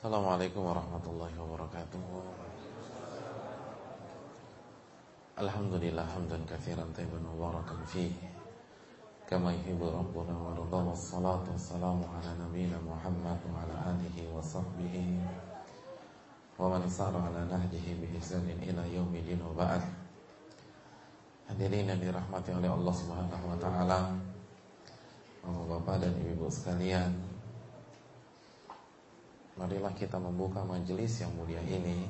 Assalamualaikum warahmatullahi wabarakatuh. Alhamdulillah hamdan kathiran tayyiban mubarakan fih. Wassalamu ala nabiyina Muhammad wa ala alihi wa sahbihi. Wa man sara ala nahjihi bi ihsanin ila yaumi din wa ba'd. Hadirin yang dirahmati oleh Allah Subhanahu wa taala. Bapak dan Ibu sekalian Marilah kita membuka majelis yang mulia ini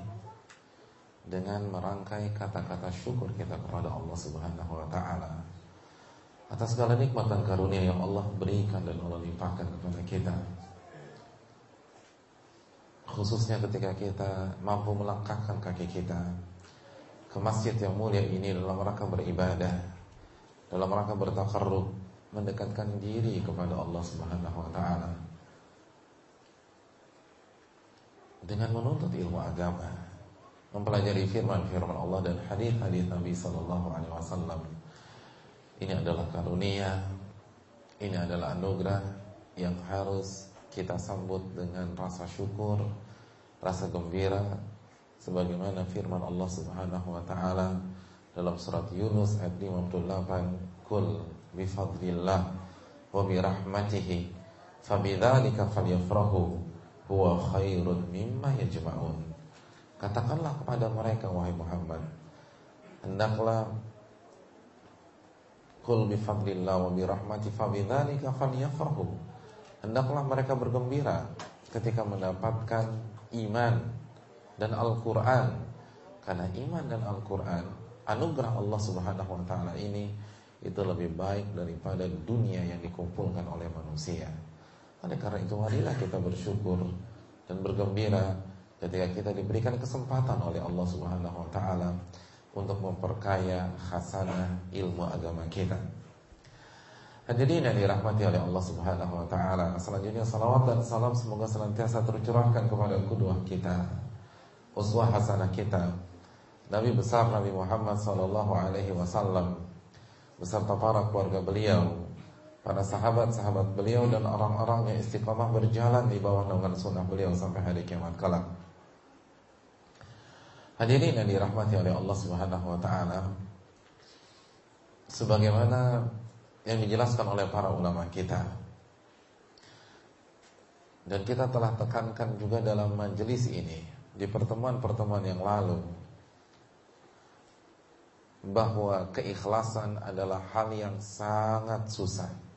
dengan merangkai kata-kata syukur kita kepada Allah Subhanahu wa taala atas segala nikmat dan karunia yang Allah berikan dan Allah limpahkan kepada kita. Khususnya ketika kita mampu melangkahkan kaki kita ke masjid yang mulia ini dalam rangka beribadah, dalam rangka bertakarrub, mendekatkan diri kepada Allah Subhanahu wa taala dengan menuntut ilmu agama, mempelajari firman-firman Allah dan hadis-hadis Nabi Sallallahu Alaihi Wasallam. Ini adalah karunia, ini adalah anugerah yang harus kita sambut dengan rasa syukur, rasa gembira, sebagaimana firman Allah Subhanahu Wa Taala dalam surat Yunus ayat 58, "Kul bifadlillah wa birahmatihi fabidzalika falyafrahu huwa khairun mimma yajma'un. Katakanlah kepada mereka wahai Muhammad, hendaklah kul bi fadlillah wa bi rahmati fa bidzalika falyafrahu. Hendaklah mereka bergembira ketika mendapatkan iman dan Al-Qur'an. Karena iman dan Al-Qur'an, anugerah Allah Subhanahu wa taala ini itu lebih baik daripada dunia yang dikumpulkan oleh manusia. Oleh karena itu marilah kita bersyukur dan bergembira ketika kita diberikan kesempatan oleh Allah Subhanahu wa taala untuk memperkaya khasanah ilmu agama kita. Hadirin yang dirahmati oleh Allah Subhanahu wa taala. Selanjutnya salawat dan salam semoga senantiasa tercurahkan kepada kedua kita. Uswah hasanah kita. Nabi besar Nabi Muhammad sallallahu alaihi wasallam beserta para keluarga beliau para sahabat-sahabat beliau dan orang-orang yang istiqamah berjalan di bawah naungan sunnah beliau sampai hari kiamat kelak. Hadirin yang dirahmati oleh Allah Subhanahu wa taala. Sebagaimana yang dijelaskan oleh para ulama kita. Dan kita telah tekankan juga dalam majelis ini di pertemuan-pertemuan yang lalu bahwa keikhlasan adalah hal yang sangat susah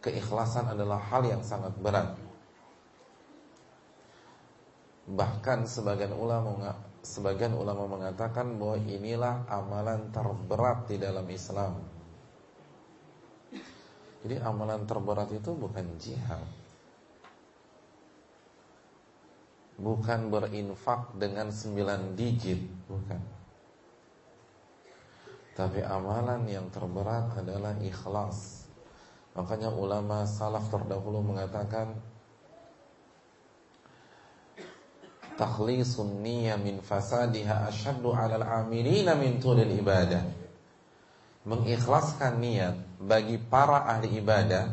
keikhlasan adalah hal yang sangat berat. Bahkan sebagian ulama sebagian ulama mengatakan bahwa inilah amalan terberat di dalam Islam. Jadi amalan terberat itu bukan jihad. Bukan berinfak dengan sembilan digit, bukan. Tapi amalan yang terberat adalah ikhlas Makanya ulama salaf terdahulu mengatakan takhlisun niyya min fasadiha asyaddu 'alal 'amilina min tulil ibadah. Mengikhlaskan niat bagi para ahli ibadah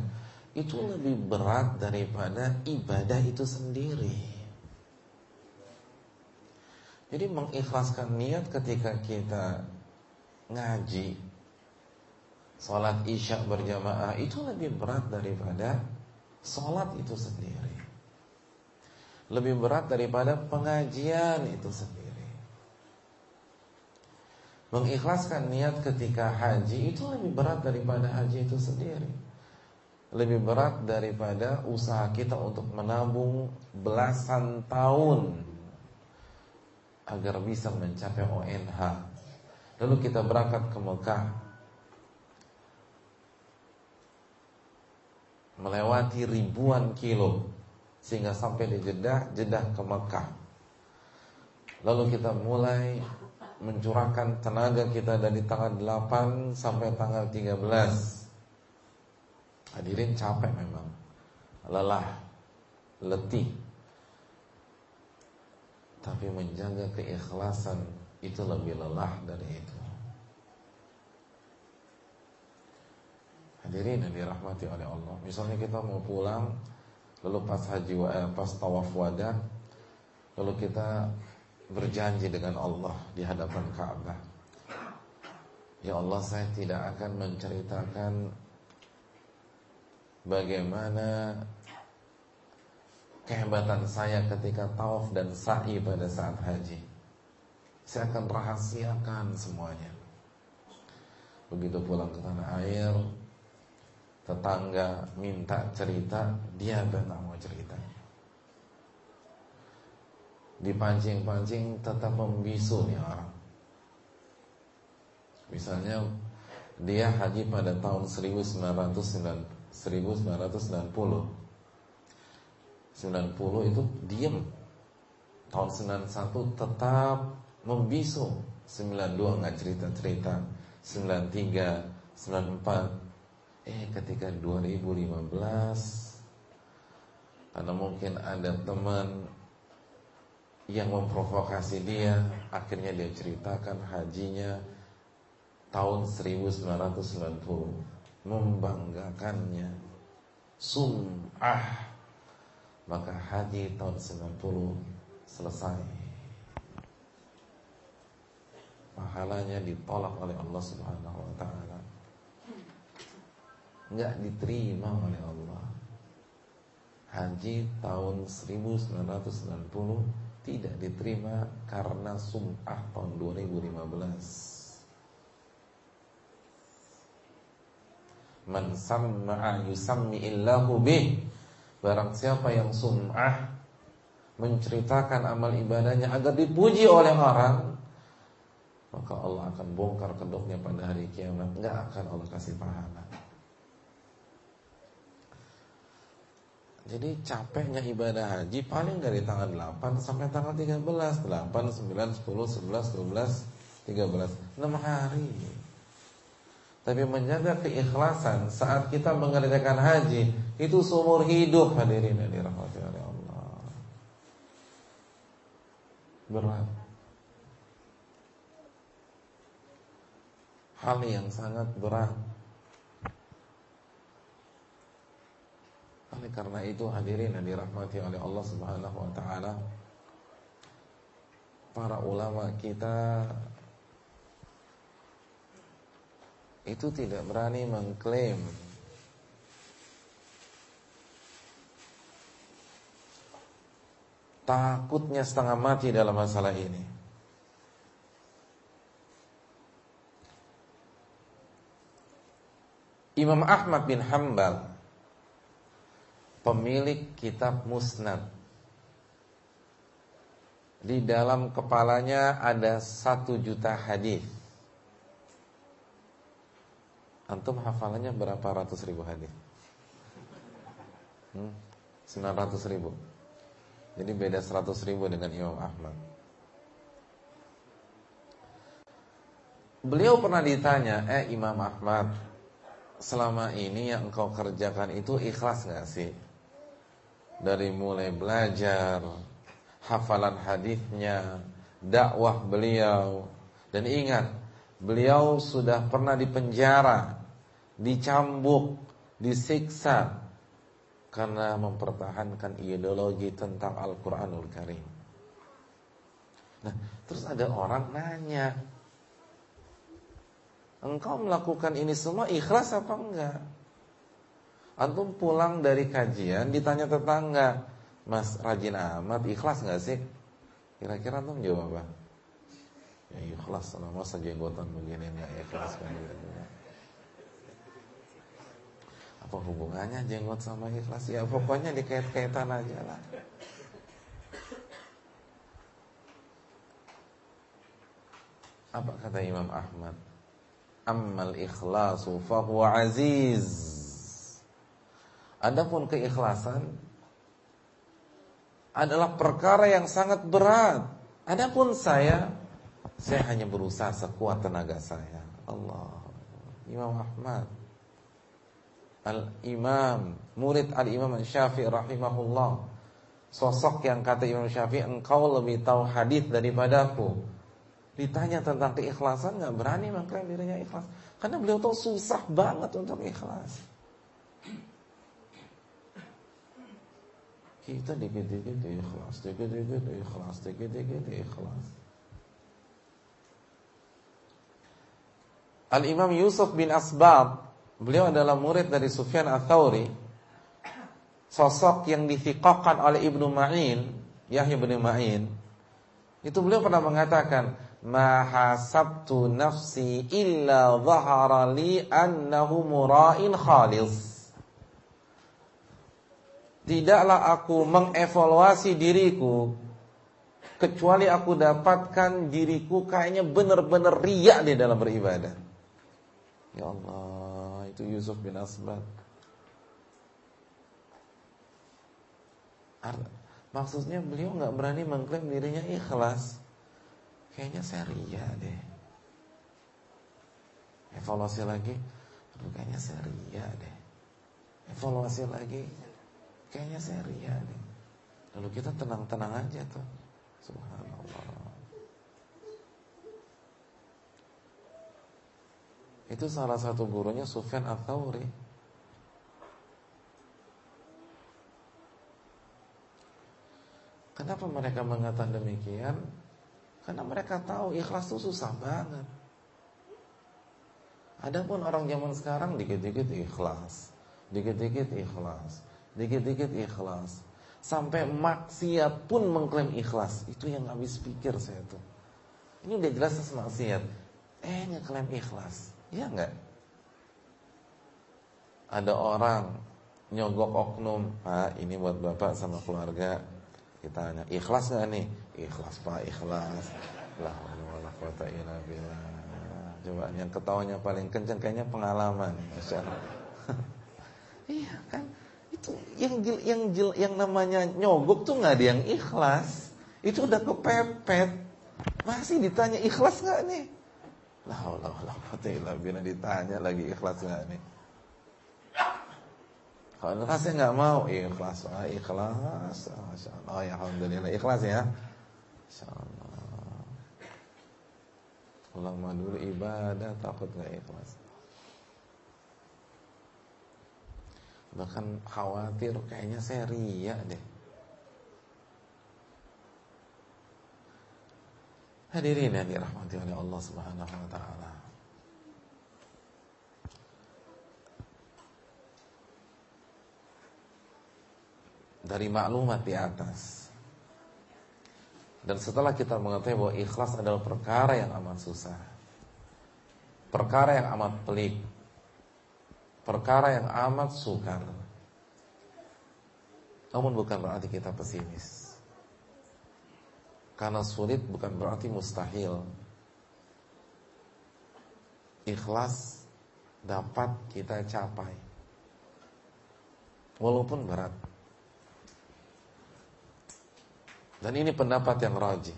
itu lebih berat daripada ibadah itu sendiri. Jadi mengikhlaskan niat ketika kita ngaji Sholat isya berjamaah itu lebih berat daripada Sholat itu sendiri. Lebih berat daripada pengajian itu sendiri. Mengikhlaskan niat ketika haji itu lebih berat daripada haji itu sendiri. Lebih berat daripada usaha kita untuk menabung belasan tahun Agar bisa mencapai ONH Lalu kita berangkat ke Mekah melewati ribuan kilo sehingga sampai di Jeddah, Jeddah ke Mekah. Lalu kita mulai mencurahkan tenaga kita dari tanggal 8 sampai tanggal 13. Hadirin capek memang. Lelah, letih. Tapi menjaga keikhlasan itu lebih lelah dari itu. Hadirin yang dirahmati oleh Allah Misalnya kita mau pulang lalu pas haji eh, pas tawaf wada, lalu kita berjanji dengan Allah di hadapan Ka'bah. Ya Allah, saya tidak akan menceritakan bagaimana kehebatan saya ketika tawaf dan sa'i pada saat haji. Saya akan rahasiakan semuanya. Begitu pulang ke tanah air, tetangga minta cerita, dia benar mau cerita. Dipancing-pancing tetap membisu nih orang. Misalnya dia haji pada tahun 1990 90 itu diem Tahun 91 tetap membisu 92 nggak cerita-cerita 93 94 Eh ketika 2015 Karena mungkin ada teman Yang memprovokasi dia Akhirnya dia ceritakan hajinya Tahun 1990 Membanggakannya Sum'ah maka haji tahun 90 selesai. Pahalanya ditolak oleh Allah Subhanahu wa taala. Enggak diterima oleh Allah. Haji tahun 1990 tidak diterima karena sum'ah tahun 2015. Man sam'a yusammi illahu bih Barang siapa yang sum'ah Menceritakan amal ibadahnya Agar dipuji oleh orang Maka Allah akan bongkar kedoknya pada hari kiamat Nggak akan Allah kasih pahala Jadi capeknya ibadah haji paling dari tanggal 8 sampai tanggal 13 8, 9, 10, 11, 12, 13 6 hari tapi menjaga keikhlasan saat kita mengerjakan haji itu seumur hidup hadirin yang dirahmati oleh Allah. Berat. Hal yang sangat berat. Oleh karena itu hadirin yang dirahmati oleh Allah Subhanahu wa taala para ulama kita itu tidak berani mengklaim takutnya setengah mati dalam masalah ini. Imam Ahmad bin Hambal pemilik kitab Musnad di dalam kepalanya ada satu juta hadis Antum hafalannya berapa ratus ribu hadis? Hmm? 900 ribu Jadi beda 100 ribu dengan Imam Ahmad Beliau pernah ditanya Eh Imam Ahmad Selama ini yang engkau kerjakan itu ikhlas gak sih? Dari mulai belajar Hafalan hadisnya Dakwah beliau Dan ingat Beliau sudah pernah dipenjara, dicambuk, disiksa karena mempertahankan ideologi tentang Al-Qur'anul Karim. Nah, terus ada orang nanya, "Engkau melakukan ini semua ikhlas apa enggak?" Antum pulang dari kajian ditanya tetangga, "Mas rajin amat, ikhlas enggak sih?" Kira-kira antum jawab apa? Ya ikhlas lah masa jenggotan begini enggak ikhlas kan Apa hubungannya jenggot sama ikhlas? Ya pokoknya dikait-kaitan aja lah. Apa kata Imam Ahmad? Ammal ikhlasu fahuwa aziz. Adapun keikhlasan adalah perkara yang sangat berat. Adapun saya saya hanya berusaha sekuat tenaga saya. Allah. Imam Ahmad. Al-Imam, murid Al-Imam Syafi'i rahimahullah. Sosok yang kata Imam Syafi'i, engkau lebih tahu hadis daripadaku. Ditanya tentang keikhlasan nggak berani mengklaim dirinya ikhlas. Karena beliau tahu susah banget untuk ikhlas. Kita dikit-dikit ikhlas, dikit-dikit ikhlas, dikit-dikit ikhlas. Al-Imam Yusuf bin Asbab, beliau adalah murid dari Sufyan Ats-Tsauri. Sosok yang dithiqahkan oleh Ibnu Ma'in, Yahya bin Ma'in. Itu beliau pernah mengatakan, "Ma hasabtu nafsi illa dhahara li annahu mura'in khalis." Tidaklah aku mengevaluasi diriku kecuali aku dapatkan diriku kayaknya benar-benar riak di dalam beribadah. Ya Allah, itu Yusuf bin Asbad. Maksudnya beliau nggak berani mengklaim dirinya ikhlas. Kayaknya saya ria deh. Evaluasi lagi, kayaknya saya ria deh. Evaluasi lagi, Kayaknya saya ria nih. Lalu kita tenang-tenang aja tuh. Subhanallah. Itu salah satu gurunya Sufyan Ats-Tsauri. Kenapa mereka mengatakan demikian? Karena mereka tahu ikhlas itu susah banget. Adapun orang zaman sekarang dikit-dikit ikhlas, dikit-dikit ikhlas. Dikit-dikit ikhlas. Sampai maksiat pun mengklaim ikhlas. Itu yang habis pikir saya tuh. Ini udah jelas maksiat. Eh ngeklaim ikhlas. Iya enggak? Ada orang nyogok oknum Pak ini buat bapak sama keluarga. Kita tanya ikhlas gak nih? Ikhlas pak ikhlas. Lah kota Coba yang ketawanya paling kenceng Kayaknya pengalaman. Iya kan yang yang yang namanya nyogok tuh nggak ada yang ikhlas. Itu udah kepepet. Masih ditanya ikhlas nggak nih? Lah Allah Allah fatihlah bila ditanya lagi ikhlas nggak nih? Kalau ikhlas saya nggak mau ikhlas, ah, ikhlas, Allah. Oh ya alhamdulillah ikhlas ya. Masya Allah. Ulama dulu ibadah takut nggak ikhlas. Bahkan khawatir kayaknya saya ria deh Hadirin yang dirahmati oleh Allah Subhanahu wa taala. Dari maklumat di atas. Dan setelah kita mengetahui bahwa ikhlas adalah perkara yang amat susah. Perkara yang amat pelik perkara yang amat sukar. Namun bukan berarti kita pesimis. Karena sulit bukan berarti mustahil. Ikhlas dapat kita capai. Walaupun berat. Dan ini pendapat yang rajih.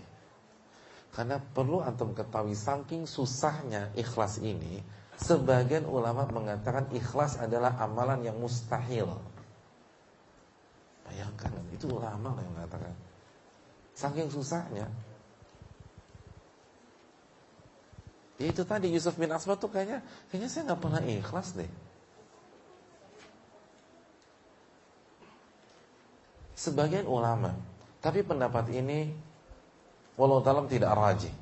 Karena perlu antum ketahui saking susahnya ikhlas ini Sebagian ulama mengatakan ikhlas adalah amalan yang mustahil. Bayangkan, itu ulama yang mengatakan. Saking susahnya. Ya itu tadi Yusuf bin Asbad tuh kayaknya, kayaknya saya nggak pernah ikhlas deh. Sebagian ulama, tapi pendapat ini walau dalam tidak rajih.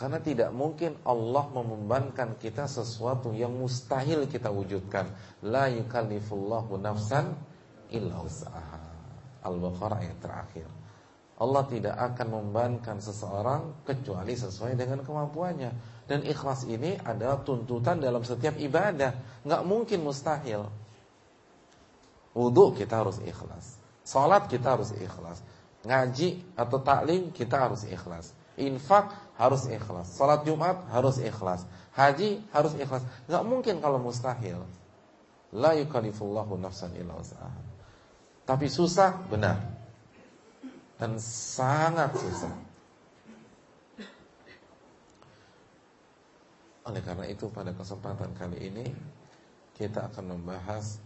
Karena tidak mungkin Allah membebankan kita sesuatu yang mustahil kita wujudkan. La yukallifullahu nafsan illa usaha. Al-Baqarah ayat terakhir. Allah tidak akan membebankan seseorang kecuali sesuai dengan kemampuannya. Dan ikhlas ini adalah tuntutan dalam setiap ibadah. Nggak mungkin mustahil. Wudhu kita harus ikhlas. Salat kita harus ikhlas. Ngaji atau taklim kita harus ikhlas. Infak harus ikhlas. Salat Jumat harus ikhlas. Haji harus ikhlas. Gak mungkin kalau mustahil. La yukalifullahu nafsan illa usaha. Tapi susah benar. Dan sangat susah. Oleh karena itu pada kesempatan kali ini kita akan membahas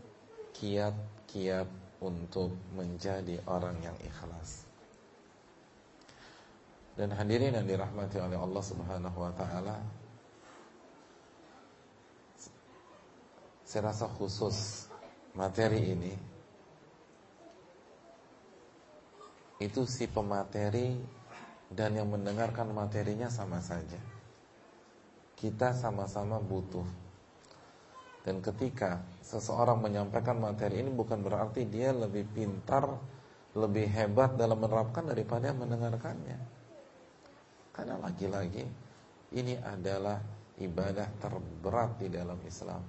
kiat-kiat untuk menjadi orang yang ikhlas. Dan hadirin yang dirahmati oleh Allah Subhanahu wa taala. Saya rasa khusus materi ini itu si pemateri dan yang mendengarkan materinya sama saja. Kita sama-sama butuh. Dan ketika seseorang menyampaikan materi ini bukan berarti dia lebih pintar, lebih hebat dalam menerapkan daripada yang mendengarkannya. Karena lagi-lagi ini adalah ibadah terberat di dalam Islam.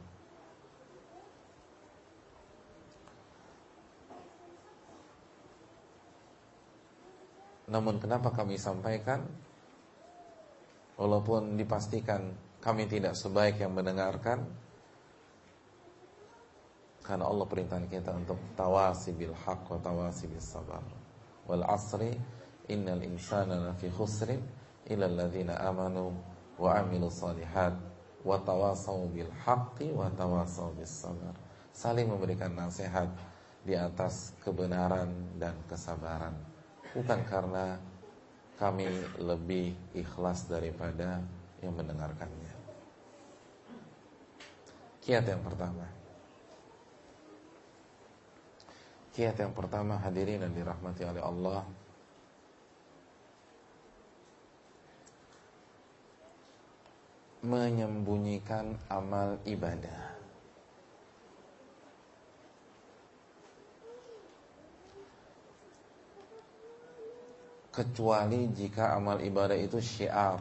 Namun kenapa kami sampaikan? Walaupun dipastikan kami tidak sebaik yang mendengarkan Karena Allah perintahkan kita untuk tawasi bil haq wa tawasi bis sabar Wal asri innal insana lafi khusrin illa alladhina amanu wa amilu salihat wa tawasaw bil haqqi wa tawasaw bis sabar saling memberikan nasihat di atas kebenaran dan kesabaran bukan karena kami lebih ikhlas daripada yang mendengarkannya. Kiat yang pertama. Kiat yang pertama hadirin dan dirahmati oleh Allah. Menyembunyikan amal ibadah. kecuali jika amal ibadah itu syiar.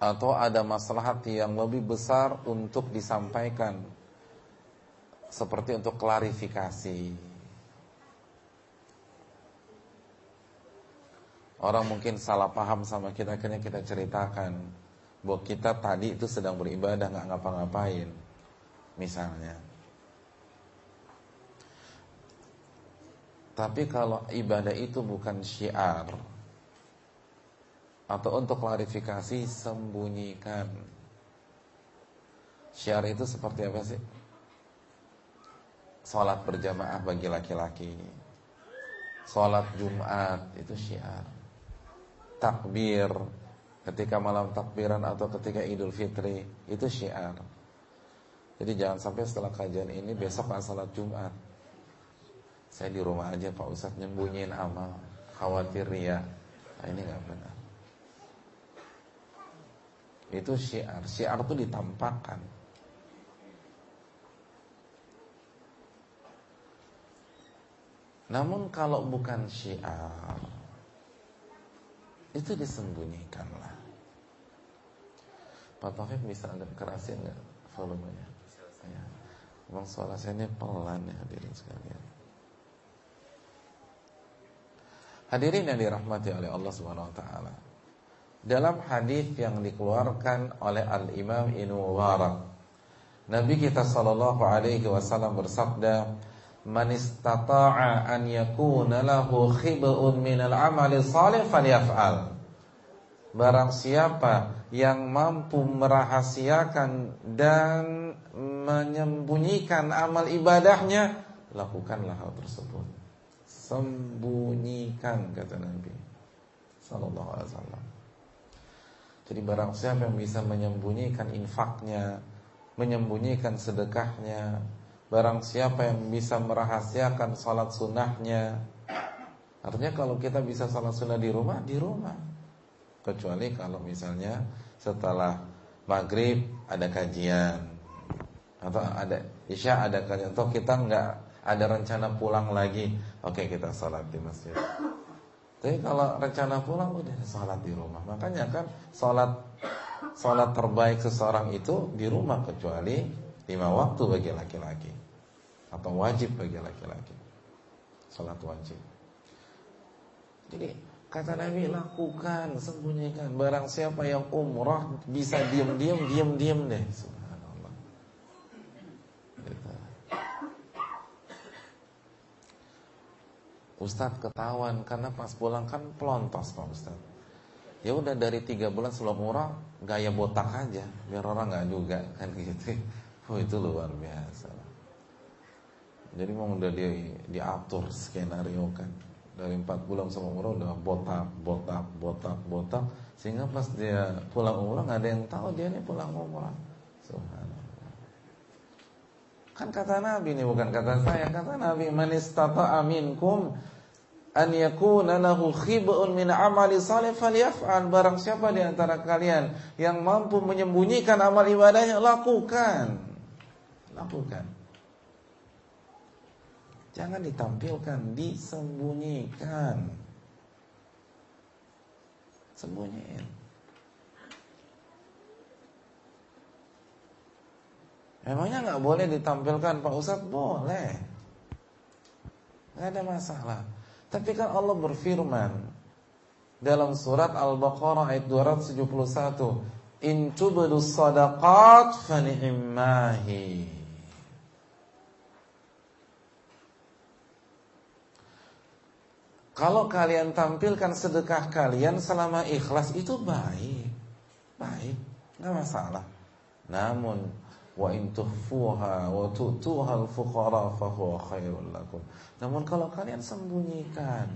Atau ada maslahat yang lebih besar untuk disampaikan. Seperti untuk klarifikasi orang mungkin salah paham sama kita akhirnya kita ceritakan bahwa kita tadi itu sedang beribadah nggak ngapa-ngapain misalnya. Tapi kalau ibadah itu bukan syiar Atau untuk klarifikasi Sembunyikan. Syiar itu seperti apa sih? Salat berjamaah bagi laki-laki. Salat Jumat itu syiar Takbir Ketika malam takbiran atau ketika idul fitri Itu syiar. Jadi jangan sampai setelah kajian ini Besok kan salat Jumat. Saya di rumah aja Pak Ustadz nyembunyiin amal Khawatir ya. Nah, Ini gak benar. Itu syiar. Syiar itu ditampakkan. Namun kalau bukan syiar Itu disembunyikan lah Pak Taufik bisa agak kerasin gak volumenya? Ya. Emang suara saya ini pelan ya hadirin sekalian Hadirin yang dirahmati oleh Allah Subhanahu wa taala. Dalam hadis yang dikeluarkan oleh Al-Imam Ibnu Mubarak, Nabi kita sallallahu alaihi wasallam bersabda, "Man istata'a an yakuna lahu khib'un minal amali salih falyaf'al." Barang siapa yang mampu merahasiakan dan menyembunyikan amal ibadahnya, lakukanlah hal tersebut sembunyikan kata Nabi sallallahu alaihi wasallam. Jadi barang siapa yang bisa menyembunyikan infaknya, menyembunyikan sedekahnya, barang siapa yang bisa merahasiakan salat sunnahnya, artinya kalau kita bisa salat sunnah di rumah, di rumah. Kecuali kalau misalnya setelah maghrib ada kajian atau ada isya ada kajian atau kita nggak ada rencana pulang lagi, oke kita sholat di masjid. Tapi kalau rencana pulang udah sholat di rumah. Makanya kan sholat sholat terbaik seseorang itu di rumah kecuali lima waktu bagi laki-laki atau wajib bagi laki-laki. Sholat wajib. Jadi kata Nabi lakukan sembunyikan barang siapa yang umrah bisa diam-diam diam-diam deh. Ustadz ketahuan karena pas pulang kan pelontos Pak Ustadz. Ya udah dari tiga bulan sebelum umrah gaya botak aja biar orang nggak juga kan gitu. Oh itu luar biasa. Jadi mau udah di, diatur skenario kan dari empat bulan sebelum umrah udah botak, botak, botak, botak sehingga pas dia pulang umrah nggak ada yang tahu dia ini pulang umrah. Subhanallah. Kan kata Nabi ini bukan kata saya, kata Nabi man istata'a minkum an yakuna lahu khib'un min amali salih falyaf'al barang siapa di antara kalian yang mampu menyembunyikan amal ibadahnya lakukan lakukan jangan ditampilkan disembunyikan. Sembunyiin. Memangnya nggak boleh ditampilkan Pak Ustadz? Boleh. Nggak ada masalah. Tapi kan Allah berfirman dalam surat Al-Baqarah ayat 271, "In tubdu sadaqat fani'mahi." Kalau kalian tampilkan sedekah kalian selama ikhlas itu baik. Baik, nggak masalah. Namun wa in tuhfuha wa tu'tuha al-fuqara fa huwa khairul lakum. Namun kalau kalian sembunyikan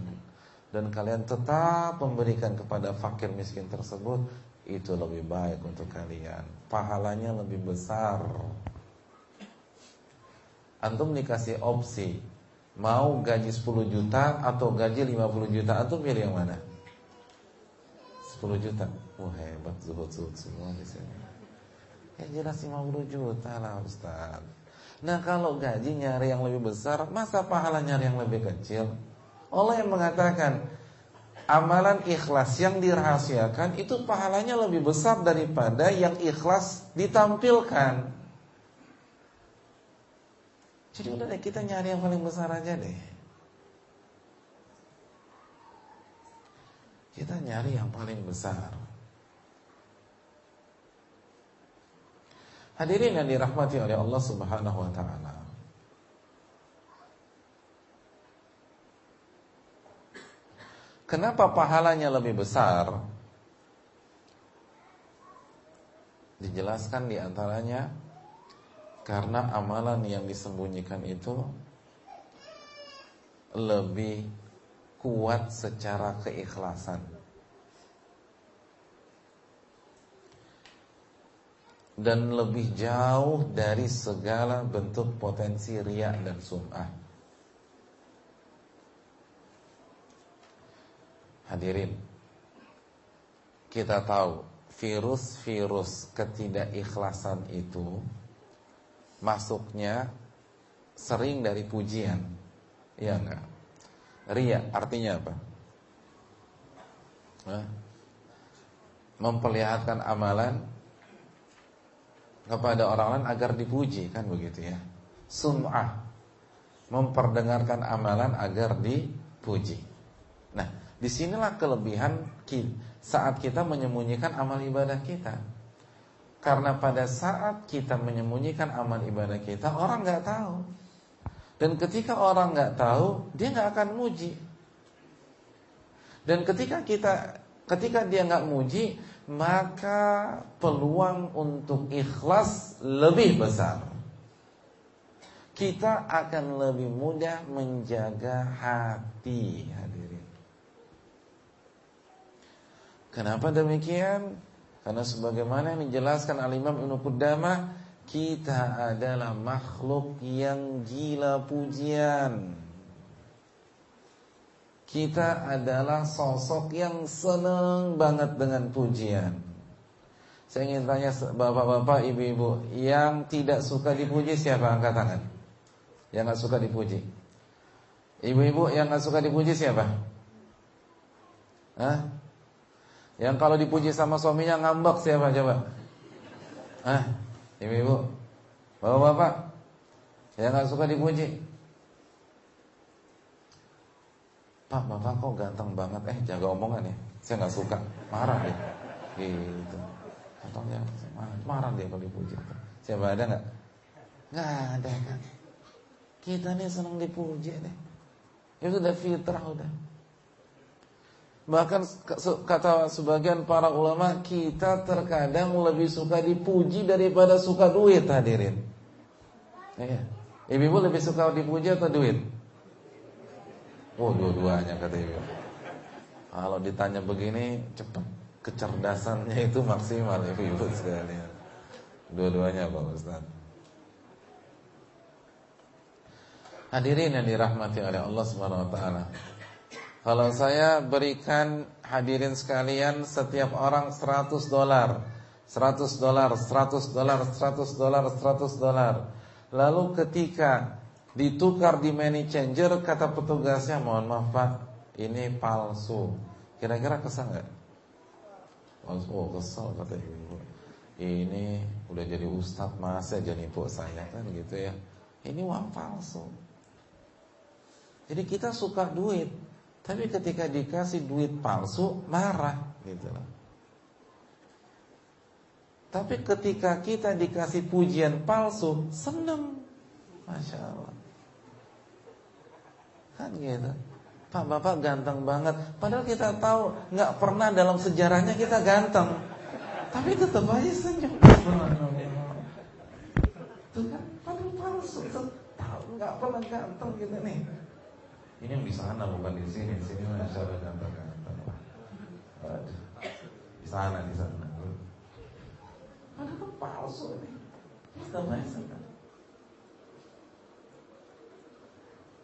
dan kalian tetap memberikan kepada fakir miskin tersebut, itu lebih baik untuk kalian. Pahalanya lebih besar. Antum dikasih opsi mau gaji 10 juta atau gaji 50 juta, antum pilih yang mana? 10 juta. Wah, hebat zuhud-zuhud semua di sini. Ya jelas 50 juta lah Ustaz Nah kalau gaji nyari yang lebih besar Masa pahala nyari yang lebih kecil Allah yang mengatakan Amalan ikhlas yang dirahasiakan Itu pahalanya lebih besar daripada Yang ikhlas ditampilkan Jadi udah deh kita nyari yang paling besar aja deh Kita nyari yang paling besar Hadirin yang dirahmati oleh Allah Subhanahu wa taala. Kenapa pahalanya lebih besar? Dijelaskan di antaranya karena amalan yang disembunyikan itu lebih kuat secara keikhlasan. dan lebih jauh dari segala bentuk potensi riak dan sum'ah. Hadirin, kita tahu virus-virus ketidakikhlasan itu masuknya sering dari pujian. Iya enggak? Ria artinya apa? Memperlihatkan amalan kepada orang lain agar dipuji kan begitu ya. Sum'ah memperdengarkan amalan agar dipuji. Nah, di sinilah kelebihan saat kita menyembunyikan amal ibadah kita. Karena pada saat kita menyembunyikan amal ibadah kita, orang nggak tahu. Dan ketika orang nggak tahu, dia nggak akan muji. Dan ketika kita, ketika dia nggak muji, maka peluang untuk ikhlas lebih besar. Kita akan lebih mudah menjaga hati hadirin. Kenapa demikian? Karena sebagaimana yang dijelaskan Al-Imam Ibnu Qudamah, kita adalah makhluk yang gila pujian. Kita adalah sosok yang senang banget dengan pujian. Saya ingin tanya bapak-bapak, ibu-ibu yang tidak suka dipuji siapa angkat tangan? Yang nggak suka dipuji. Ibu-ibu yang nggak suka dipuji siapa? Hah? Yang kalau dipuji sama suaminya ngambek siapa coba? Hah? Ibu-ibu, bapak-bapak? Yang nggak suka dipuji. Pak, bapak kok ganteng banget? Eh, jaga omongan ya. Saya gak suka. Marah dia. Gitu. Atau ya Marah. Dia kalau dipuji. Siapa ada gak? Gak ada kan Kita nih senang dipuji deh. Itu udah fitrah udah Bahkan kata sebagian para ulama Kita terkadang lebih suka dipuji Daripada suka duit hadirin. Iya. Ibu-ibu lebih suka dipuji atau duit? Oh dua-duanya kata ibu. Kalau ditanya begini cepat. Kecerdasannya itu maksimal ibu-ibu sekalian. Dua-duanya Pak Ustaz. Hadirin yang dirahmati oleh Allah Subhanahu wa taala. Kalau saya berikan hadirin sekalian setiap orang 100 dolar, 100 dolar, 100 dolar, 100 dolar, 100 dolar. Lalu ketika ditukar di money changer kata petugasnya, "Mohon maaf Pak, ini palsu." Kira-kira kesal nggak? Oh, kesal kata ibu. Ini udah jadi ustadz masa jadi ibu saya kan gitu ya. Ini uang palsu. Jadi kita suka duit, tapi ketika dikasih duit palsu marah gitu loh. Tapi ketika kita dikasih pujian palsu seneng, masya Allah. Kan gitu. Pak bapak ganteng banget. Padahal kita tahu nggak pernah dalam sejarahnya kita ganteng. Tapi tetap aja senyum. Itu kan padahal palsu. Tahu nggak pernah ganteng gitu nih. Ini yang di sana bukan di sini. Di sini masya Allah ganteng-ganteng. Di sana di sana. Padahal kan palsu. Tetap aja senang.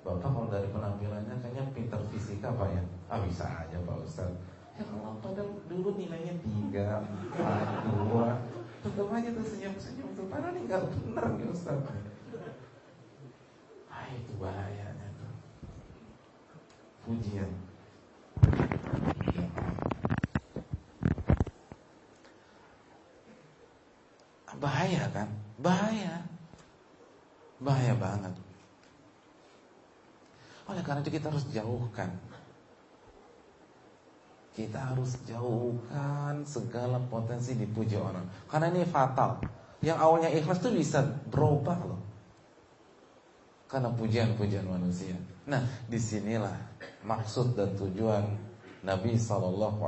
Bapak kalau dari penampilannya kayaknya pintar fisika Pak ya Ah bisa aja Pak Ustaz Ya kalau padahal dulu nilainya tiga, empat, dua Tetap aja tuh senyum-senyum tuh Padahal ini gak benar nih Ustaz Ah itu bahayanya tuh Pujian. Bahaya kan? Bahaya. Bahaya banget. Oleh karena itu kita harus jauhkan. Kita harus jauhkan segala potensi dipuji orang. Karena ini fatal. Yang awalnya ikhlas itu bisa berubah loh Karena pujian-pujian manusia Nah di sinilah maksud dan tujuan Nabi SAW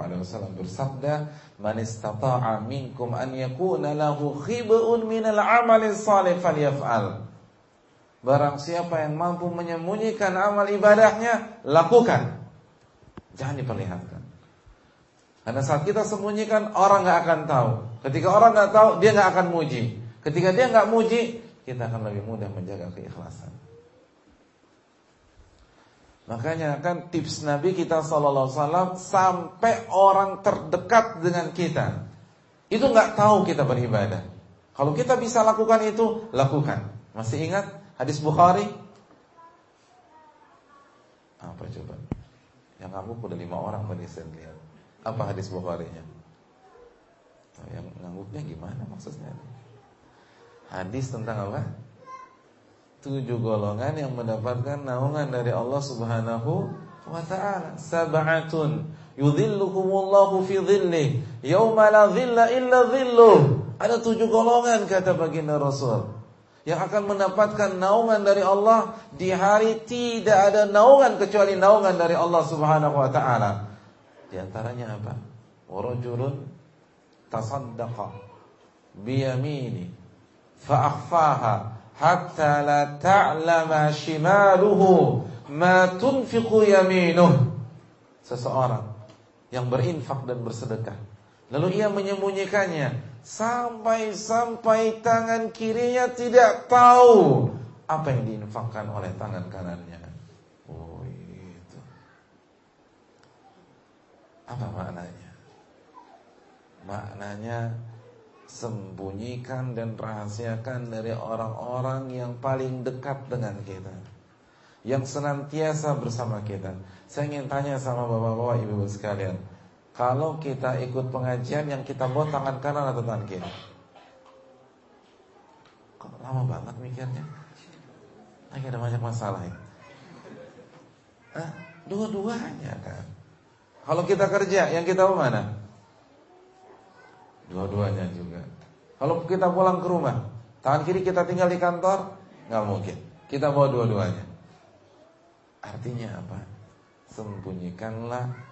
bersabda Man istata'a minkum an yakuna lahu khib'un minal amali salih falyaf'al Barang siapa yang mampu menyembunyikan amal ibadahnya, lakukan. Jangan diperlihatkan. Karena saat kita sembunyikan, orang nggak akan tahu. Ketika orang nggak tahu, dia nggak akan muji. Ketika dia nggak muji, kita akan lebih mudah menjaga keikhlasan. Makanya kan tips Nabi kita Sallallahu Alaihi Wasallam sampai orang terdekat dengan kita. Itu nggak tahu kita beribadah. Kalau kita bisa lakukan itu, lakukan. Masih ingat Hadis Bukhari? Apa coba? Yang ngangguk udah lima orang tadi saya lihat Apa hadis Bukhari-nya? Yang ngangguknya gimana maksudnya? Hadis tentang apa Tujuh golongan yang mendapatkan naungan dari Allah subhanahu wa ta'ala. Sab'atun. Yudhillukumullahu fi dhillih Yawma la dhilla illa dhilluh Ada tujuh golongan kata baginda Rasul yang akan mendapatkan naungan dari Allah di hari tidak ada naungan kecuali naungan dari Allah Subhanahu wa taala. Di antaranya apa? Warajulun tasaddaqa biyamini fa akhfaha hatta la ta'lama shimaluhu ma tunfiqu yaminuh. Seseorang yang berinfak dan bersedekah lalu ia menyembunyikannya Sampai-sampai tangan kirinya tidak tahu Apa yang diinfakkan oleh tangan kanannya Oh itu Apa maknanya? Maknanya Sembunyikan dan rahasiakan dari orang-orang yang paling dekat dengan kita Yang senantiasa bersama kita Saya ingin tanya sama bapak-bapak ibu-ibu sekalian kalau kita ikut pengajian yang kita bawa tangan kanan atau tangan kiri? Kok lama banget mikirnya? Lagi ada banyak masalah ya. Dua-duanya kan. Kalau kita kerja, yang kita bawa mana? Dua-duanya juga. Kalau kita pulang ke rumah, tangan kiri kita tinggal di kantor, nggak mungkin. Kita bawa dua-duanya. Artinya apa? Sembunyikanlah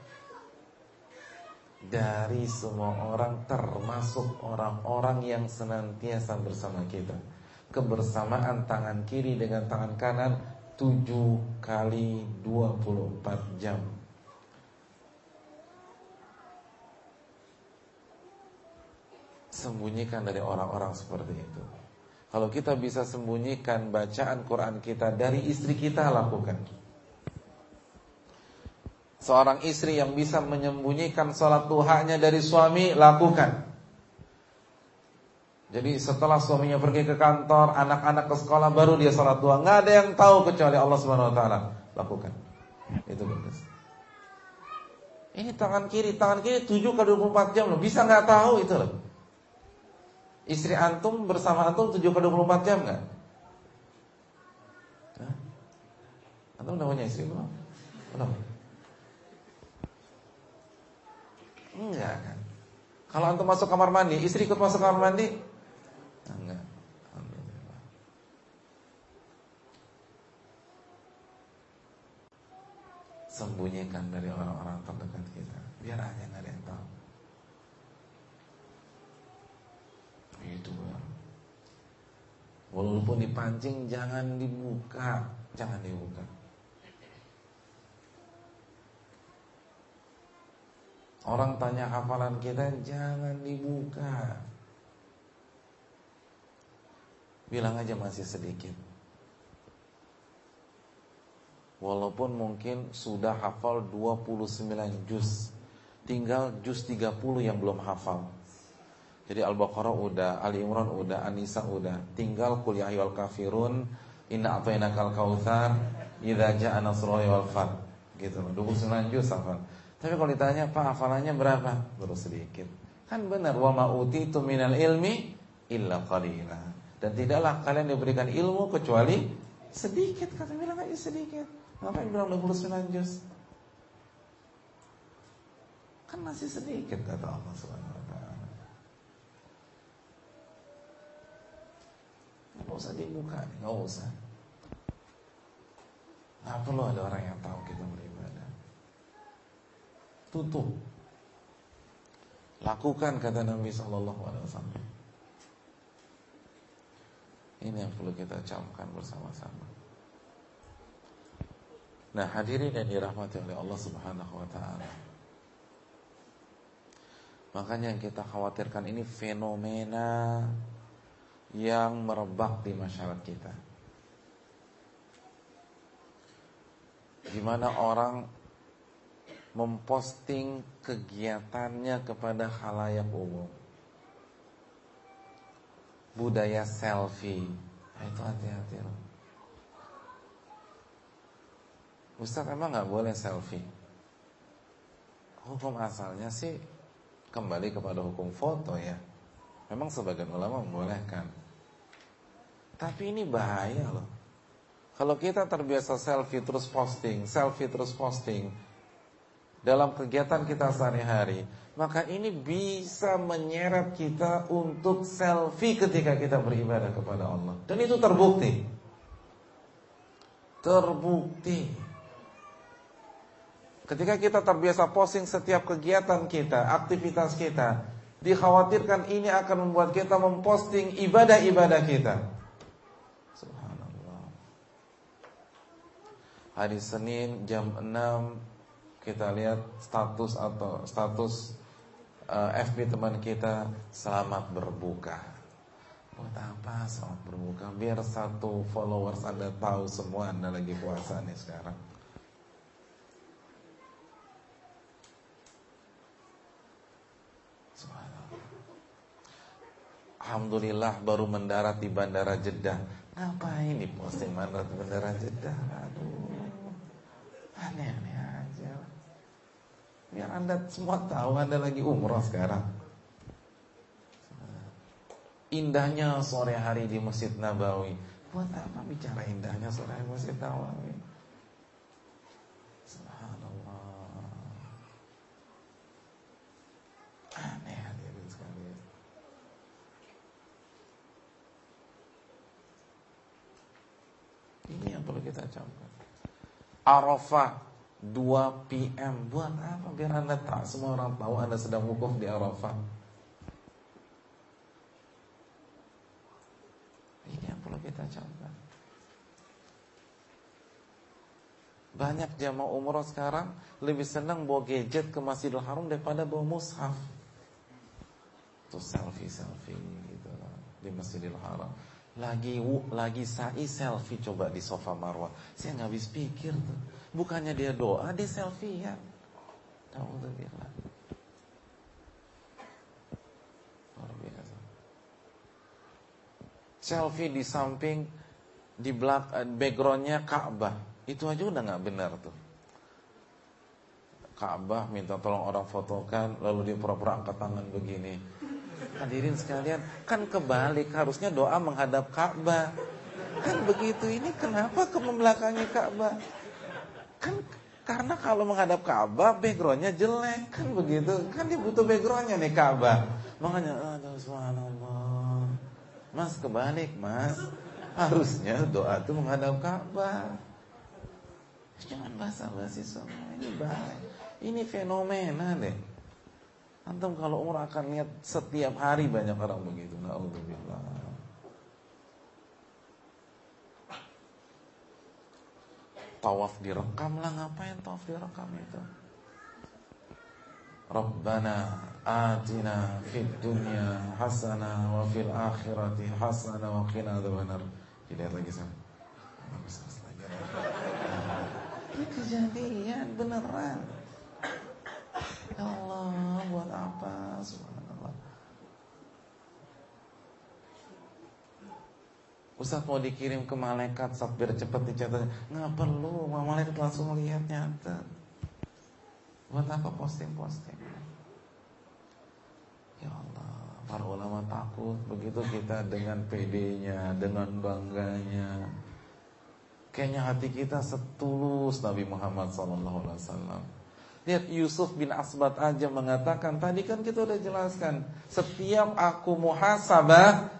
dari semua orang termasuk orang-orang yang senantiasa bersama kita. Kebersamaan tangan kiri dengan tangan kanan 7 kali 24 jam. Sembunyikan dari orang-orang seperti itu. Kalau kita bisa sembunyikan bacaan Quran kita dari istri kita lakukan. Seorang istri yang bisa menyembunyikan sholat duhanya dari suami lakukan. Jadi setelah suaminya pergi ke kantor, anak-anak ke sekolah baru dia sholat duha. Nggak ada yang tahu kecuali Allah Subhanahu Wa Taala. Lakukan. Itu bagus. Ini tangan kiri, tangan kiri 7 ke 24 jam loh. Bisa nggak tahu itu loh. Istri antum bersama antum 7 ke 24 jam nggak? Antum udah punya istri belum? Belum. Enggak kan. Kalau antum masuk kamar mandi, istri ikut masuk kamar mandi? Enggak. Sembunyikan dari orang-orang terdekat kita, biar hanya nggak ada yang tahu. Itu ya. Walaupun dipancing jangan dibuka, jangan dibuka. Orang tanya hafalan kita jangan dibuka. Bilang aja masih sedikit. Walaupun mungkin sudah hafal 29 juz. Tinggal juz 30 yang belum hafal. Jadi Al-Baqarah udah, Ali Imran udah, An-Nisa udah. Tinggal ya ayyuhal kafirun, Inna a'tainakal kautsar, Idza ja'a nasrullahi wal fath. Gitu loh. 29 juz. Tapi kalau ditanya, "Pak, hafalannya berapa?" Baru sedikit. Kan benar, "Wa ma utitu minal ilmi illa qalila." Dan tidaklah kalian diberikan ilmu kecuali sedikit. Kata bilang aja sedikit. Ngapain bilang 29 juz? Kan masih sedikit kata Allah Subhanahu wa taala. Enggak usah dibuka, enggak usah. Enggak perlu ada orang yang tahu kita beribadah. Tutup. Lakukan kata Nabi Shallallahu Alaihi Wasallam. Ini yang perlu kita camkan bersama-sama. Nah, hadirin yang dirahmati oleh Allah Subhanahu wa taala. Makanya yang kita khawatirkan ini fenomena yang merebak di masyarakat kita. Di mana orang memposting kegiatannya kepada halayak umum. Budaya selfie. Nah, itu hati-hati loh. Ustaz emang nggak boleh selfie? Hukum asalnya sih kembali kepada hukum foto ya. Memang sebagian ulama membolehkan. Tapi ini bahaya loh. Kalau kita terbiasa selfie terus posting, selfie terus posting dalam kegiatan kita sehari-hari, maka ini bisa menyeret kita untuk selfie ketika kita beribadah kepada Allah. Dan itu terbukti. Terbukti. Ketika kita terbiasa posting setiap kegiatan kita, aktivitas kita, dikhawatirkan ini akan membuat kita memposting ibadah-ibadah kita. Subhanallah. Hari Senin jam 6 kita lihat status atau status uh, eh, FB teman kita selamat berbuka. Buat apa selamat berbuka? Biar satu followers Anda tahu semua Anda lagi puasa nih sekarang. Alhamdulillah baru mendarat di Bandara Jeddah. Ngapain nih posting mendarat di Bandara Jeddah? Aduh, aneh-aneh aja. Biar anda semua tahu anda lagi umroh sekarang. Indahnya sore hari di Masjid Nabawi. Buat apa bicara indahnya sore hari di Masjid Nabawi? Subhanallah. Aneh. Ini yang perlu kita camkan. Arafah 2 PM buat apa? Biar anda tak semua orang tahu anda sedang wukuf di Arafah. Ini yang perlu kita camkan. Banyak jamaah umroh sekarang lebih senang bawa gadget ke Masjidil Haram daripada bawa mushaf. Tuh selfie-selfie gitu di Masjidil Haram. Lagi lagi sa'i selfie coba di sofa Marwah. Saya nggak habis pikir tuh. Bukannya dia doa, dia selfie ya. Alhamdulillah. Luar biasa. Selfie di samping di belakang backgroundnya Ka'bah. Itu aja udah nggak benar tuh. Ka'bah minta tolong orang fotokan lalu dia pura-pura angkat tangan begini. Hadirin sekalian, kan kebalik harusnya doa menghadap Ka'bah. Kan begitu ini kenapa ke membelakangi Ka'bah? Kan karena kalau menghadap Ka'bah backgroundnya jelek kan begitu. Kan dia butuh backgroundnya nih Ka'bah. Makanya aduh subhanallah. Mas kebalik, Mas. Harusnya doa itu menghadap Ka'bah. Jangan basa-basi semua ini baik. Ini fenomena deh. Antum kalau umur akan lihat setiap hari banyak orang begitu. Nauzubillah. Tawaf direkam lah ngapain tawaf direkam itu? Rabbana atina fid dunya hasanah wa fil akhirati hasanah wa qina adzabannar. Dilihat lagi sana. Ini kejadian beneran. Ya Allah, buat apa? Subhanallah. Ustaz mau dikirim ke malaikat saat biar cepat dicatat. Nggak perlu, malaikat langsung lihat nyata. Buat apa posting-posting? Ya Allah, para ulama takut begitu kita dengan PD-nya, dengan bangganya. Kayaknya hati kita setulus Nabi Muhammad SAW. Lihat Yusuf bin Asbat aja mengatakan Tadi kan kita udah jelaskan Setiap aku muhasabah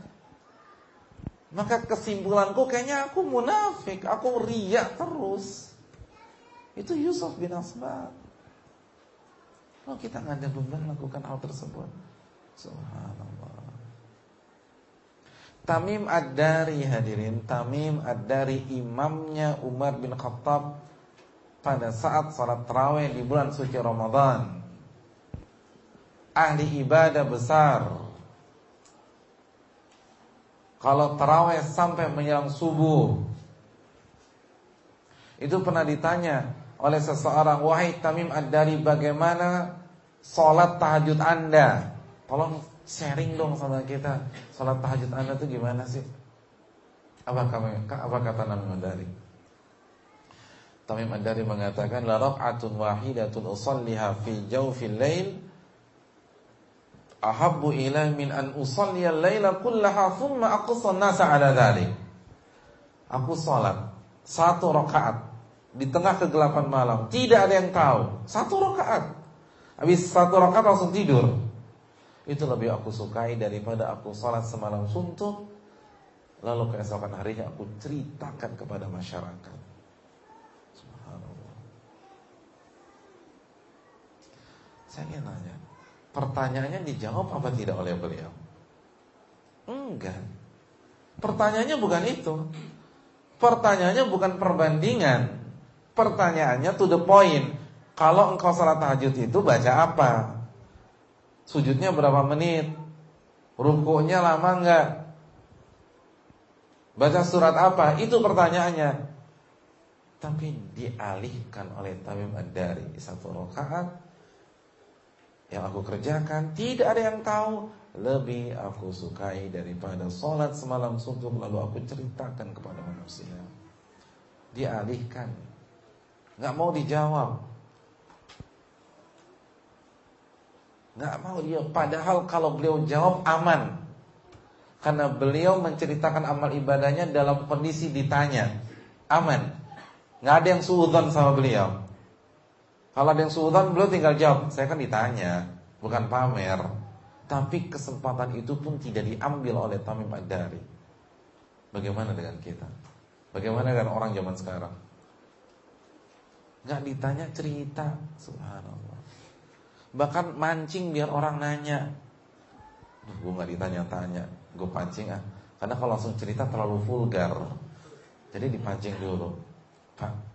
Maka kesimpulanku kayaknya aku munafik Aku riak terus. Itu Yusuf bin Asbat Kalau kita nggak ada beban lakukan hal tersebut. Subhanallah. Tamim ad-dari hadirin. Tamim ad-dari imamnya Umar bin Khattab pada saat salat tarawih di bulan suci Ramadan. Ahli ibadah besar. Kalau tarawih sampai menjelang subuh. Itu pernah ditanya oleh seseorang, "Wahai Tamim Ad-Dari, bagaimana salat tahajud Anda?" Tolong sharing dong sama kita. Salat tahajud Anda itu gimana sih? Apa kamu apa kata Tamim Ad-Dari? Tamim Ad-Dari mengatakan la raq'atun wahidatun usalliha fi jawfil lail ahabbu ila min an usalliya al-laila kullaha thumma aqsa an-nasa ala dhalik. Aku salat satu rakaat di tengah kegelapan malam, tidak ada yang tahu. Satu rakaat. Habis satu rakaat langsung tidur. Itu lebih aku sukai daripada aku salat semalam suntuk lalu keesokan harinya aku ceritakan kepada masyarakat. Saya ingin nanya, pertanyaannya dijawab apa tidak oleh beliau? Enggak. Pertanyaannya bukan itu. Pertanyaannya bukan perbandingan. Pertanyaannya to the point. Kalau engkau salat tahajud itu baca apa? Sujudnya berapa menit? Rukuknya lama enggak? Baca surat apa? Itu pertanyaannya. Tapi dialihkan oleh Tamim Ad-Dari satu rakaat yang aku kerjakan tidak ada yang tahu. Lebih aku sukai daripada sholat semalam suntuk lalu aku ceritakan kepada manusia. Dialihkan. Nggak mau dijawab. Nggak mau dia padahal kalau beliau jawab aman. Karena beliau menceritakan amal ibadahnya dalam kondisi ditanya. Aman. Nggak ada yang suudon sama beliau kalau ada yang suudan beliau tinggal jawab, saya kan ditanya, bukan pamer. Tapi kesempatan itu pun tidak diambil oleh Tamim Ad-Dari. Bagaimana dengan kita? Bagaimana dengan orang zaman sekarang? Gak ditanya cerita, subhanallah. Bahkan mancing biar orang nanya. Duh, gue gak ditanya-tanya, gue pancing ah. Karena kalau langsung cerita terlalu vulgar. Jadi dipancing dulu. Pak,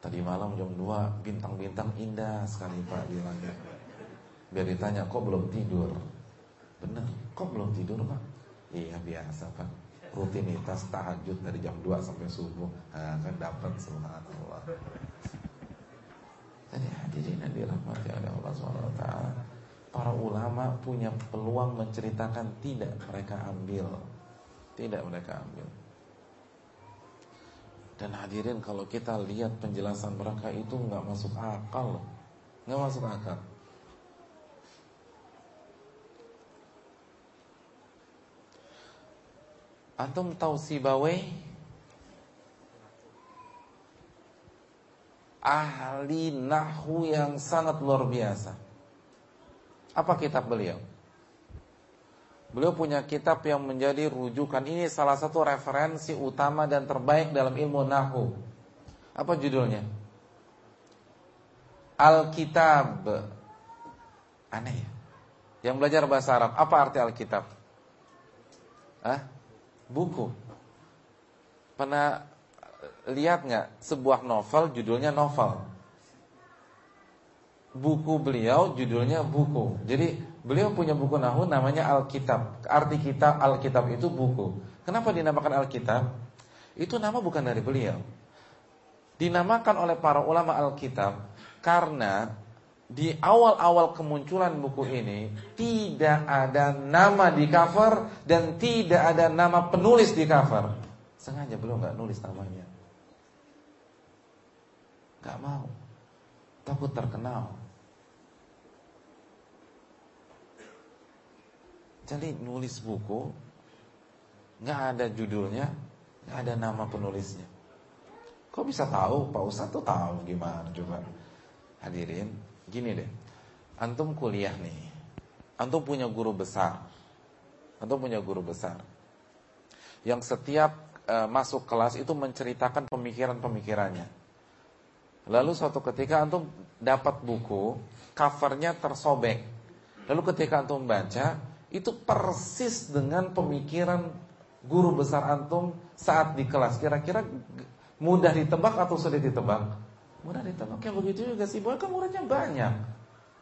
Tadi malam jam 2 bintang-bintang indah sekali Pak di langit. Biar ditanya kok belum tidur. Benar, kok belum tidur Pak? Iya biasa Pak. Rutinitas tahajud dari jam 2 sampai subuh. Nah, kan dapat subhanallah. Jadi hadirin yang dirahmati oleh Allah SWT Para ulama punya peluang menceritakan Tidak mereka ambil Tidak mereka ambil Dan hadirin kalau kita lihat penjelasan mereka itu nggak masuk akal nggak masuk akal Antum tahu Sibawai? Ahli nahu yang sangat luar biasa. Apa kitab beliau? Beliau punya kitab yang menjadi rujukan. Ini salah satu referensi utama dan terbaik dalam ilmu nahu. Apa judulnya? Alkitab. Aneh ya. Yang belajar bahasa Arab, apa arti Alkitab? Hah? buku. Pernah lihat nggak sebuah novel judulnya novel? Buku beliau judulnya buku. Jadi beliau punya buku nahu namanya Alkitab. Arti kitab Alkitab itu buku. Kenapa dinamakan Alkitab? Itu nama bukan dari beliau. Dinamakan oleh para ulama Alkitab karena di awal-awal kemunculan buku ini tidak ada nama di cover dan tidak ada nama penulis di cover. Sengaja belum nggak nulis namanya. Gak mau. Takut terkenal. Jadi nulis buku nggak ada judulnya, nggak ada nama penulisnya. Kok bisa tahu? Pak Ustadz tuh tahu gimana coba. Hadirin, Gini deh, antum kuliah nih, antum punya guru besar, antum punya guru besar, yang setiap e, masuk kelas itu menceritakan pemikiran-pemikirannya. Lalu suatu ketika antum dapat buku, covernya tersobek. Lalu ketika antum baca, itu persis dengan pemikiran guru besar antum saat di kelas. Kira-kira mudah ditebak atau sulit ditebak? Mudah ditebak. Kayak begitu juga si Bawe kan muridnya banyak.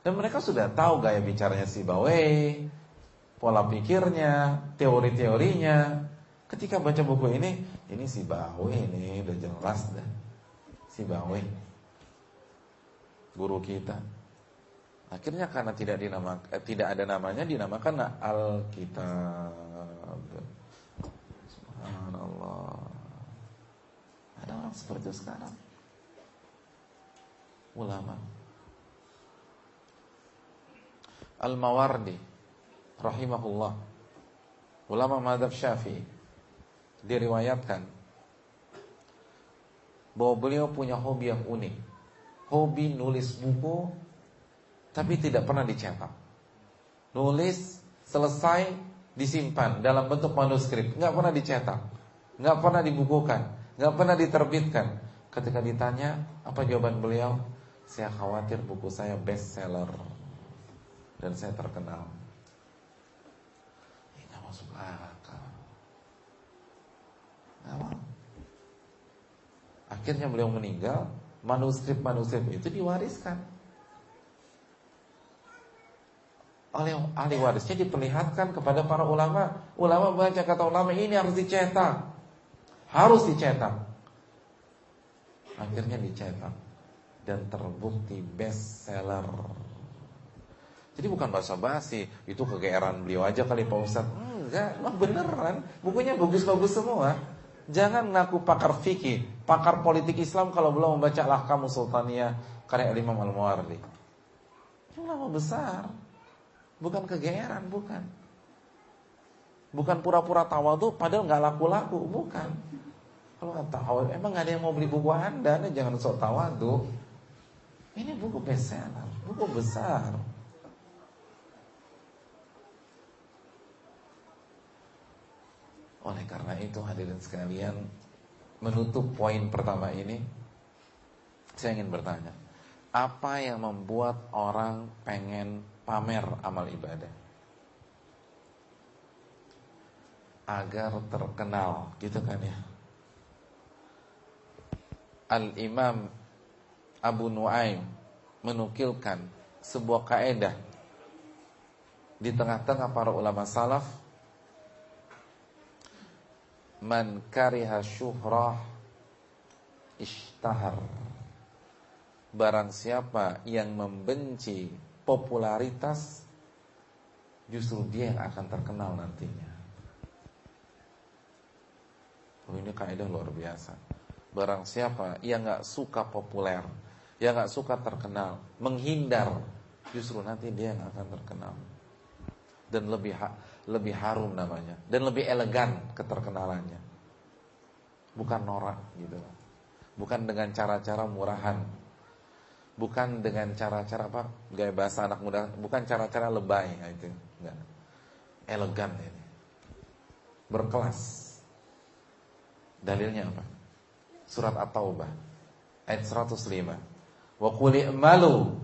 Dan mereka sudah tahu gaya bicaranya si Bawe, pola pikirnya, teori-teorinya. Ketika baca buku ini, ini si Bawe ini udah jelas dah. Si Bawe. Guru kita. Akhirnya karena tidak dinamakan eh, tidak ada namanya dinamakan Alkitab. Subhanallah. Ada orang seperti sekarang ulama. Al-Mawardi rahimahullah ulama madhab Syafi'i diriwayatkan bahwa beliau punya hobi yang unik. Hobi nulis buku tapi tidak pernah dicetak. Nulis selesai disimpan dalam bentuk manuskrip, nggak pernah dicetak, nggak pernah dibukukan, nggak pernah diterbitkan. Ketika ditanya, apa jawaban beliau? Saya khawatir buku saya best seller dan saya terkenal. Ini masuk akal. Akhirnya beliau meninggal, manuskrip-manuskrip itu diwariskan. Oleh ahli warisnya diperlihatkan kepada para ulama. Ulama baca kata ulama ini harus dicetak. Harus dicetak. Akhirnya dicetak dan terbukti best seller. Jadi bukan bahasa basi, itu kegeeran beliau aja kali Pak Ustadz. Enggak, nah beneran. Bukunya bagus-bagus semua. Jangan ngaku pakar fikih, pakar politik Islam kalau belum membaca Al-Ahkam Sultaniyah karya Imam Al-Muwardi. Itu lama besar. Bukan kegeeran, bukan. Bukan pura-pura tawadu padahal nggak laku-laku, bukan. Kalau nggak tahu, emang nggak ada yang mau beli buku Anda, nih jangan sok tawadu. Ini buku bestseller, buku besar. Oleh karena itu hadirin sekalian, menutup poin pertama ini, saya ingin bertanya, apa yang membuat orang pengen pamer amal ibadah? Agar terkenal, gitu kan ya. Al-Imam Abu Nuaim menukilkan sebuah kaedah di tengah-tengah para ulama salaf man kariha syuhrah ishtahar. Barang siapa yang membenci popularitas justru dia yang akan terkenal nantinya. Oh, ini kaidah luar biasa. Barang siapa yang nggak suka populer, yang nggak suka terkenal, menghindar, justru nanti dia yang akan terkenal dan lebih ha lebih harum namanya dan lebih elegan keterkenalannya. Bukan norak gitu. Bukan dengan cara-cara murahan. Bukan dengan cara-cara apa? Gaya bahasa anak muda, bukan cara-cara lebay nah, itu. Enggak. Elegan ini. Berkelas. Dalilnya apa? Surat At-Taubah ayat 105. Wa qul i'malu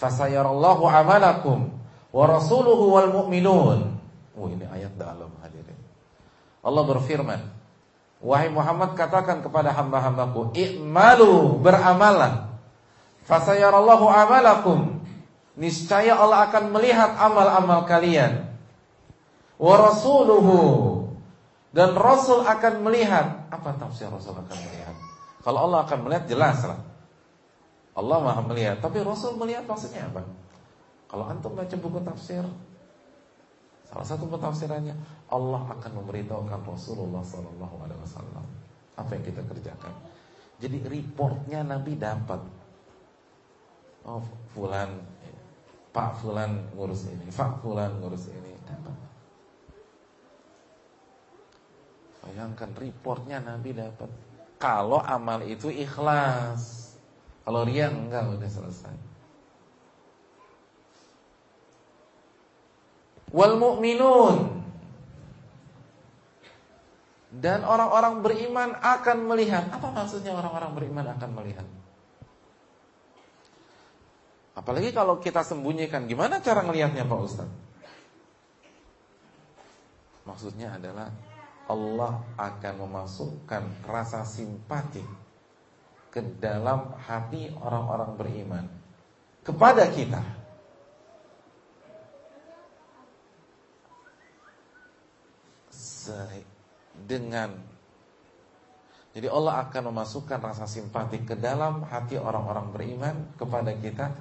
fasayarallahu amalakum wa rasuluhu wal mu'minun. Oh ini ayat dalam hadirin. Allah berfirman, "Wahai Muhammad katakan kepada hamba-hambaku, i'malu beramalah. Fasayarallahu amalakum." Niscaya Allah akan melihat amal-amal kalian. Wa rasuluhu dan Rasul akan melihat. Apa tafsir Rasul akan melihat? Kalau Allah akan melihat jelas lah. Allah maha melihat. Tapi Rasul melihat maksudnya apa? Kalau antum baca buku tafsir, salah satu pentafsirannya Allah akan memberitahukan Rasulullah Sallallahu Alaihi Wasallam apa yang kita kerjakan. Jadi reportnya Nabi dapat. Oh, Fulan, Pak Fulan ngurus ini, Pak Fulan ngurus ini, dapat. Bayangkan reportnya Nabi dapat. Kalau amal itu ikhlas, kalau ria enggak udah selesai. wal mu'minun dan orang-orang beriman akan melihat. Apa maksudnya orang-orang beriman akan melihat? Apalagi kalau kita sembunyikan, gimana cara ngelihatnya Pak Ustaz? Maksudnya adalah Allah akan memasukkan rasa simpati ke dalam hati orang-orang beriman kepada kita. dengan jadi Allah akan memasukkan rasa simpati ke dalam hati orang-orang beriman kepada kita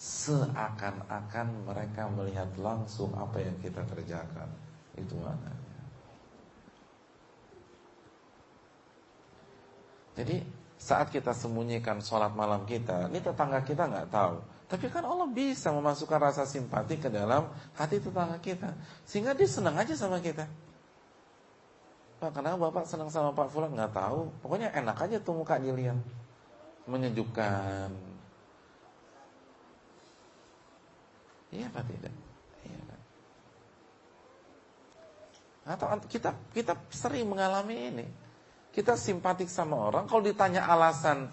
seakan-akan mereka melihat langsung apa yang kita kerjakan. Itu maknanya. Jadi saat kita sembunyikan sholat malam kita, ini tetangga kita nggak tahu. Tapi kan Allah bisa memasukkan rasa simpati ke dalam hati tetangga kita, sehingga dia senang aja sama kita. Pak, kenapa Bapak senang sama Pak Fulan? Nggak tahu. Pokoknya enak aja tuh muka dilihat. Menyejukkan. Iya apa tidak? Iya kan? Atau kita kita sering mengalami ini. Kita simpatik sama orang, kalau ditanya alasan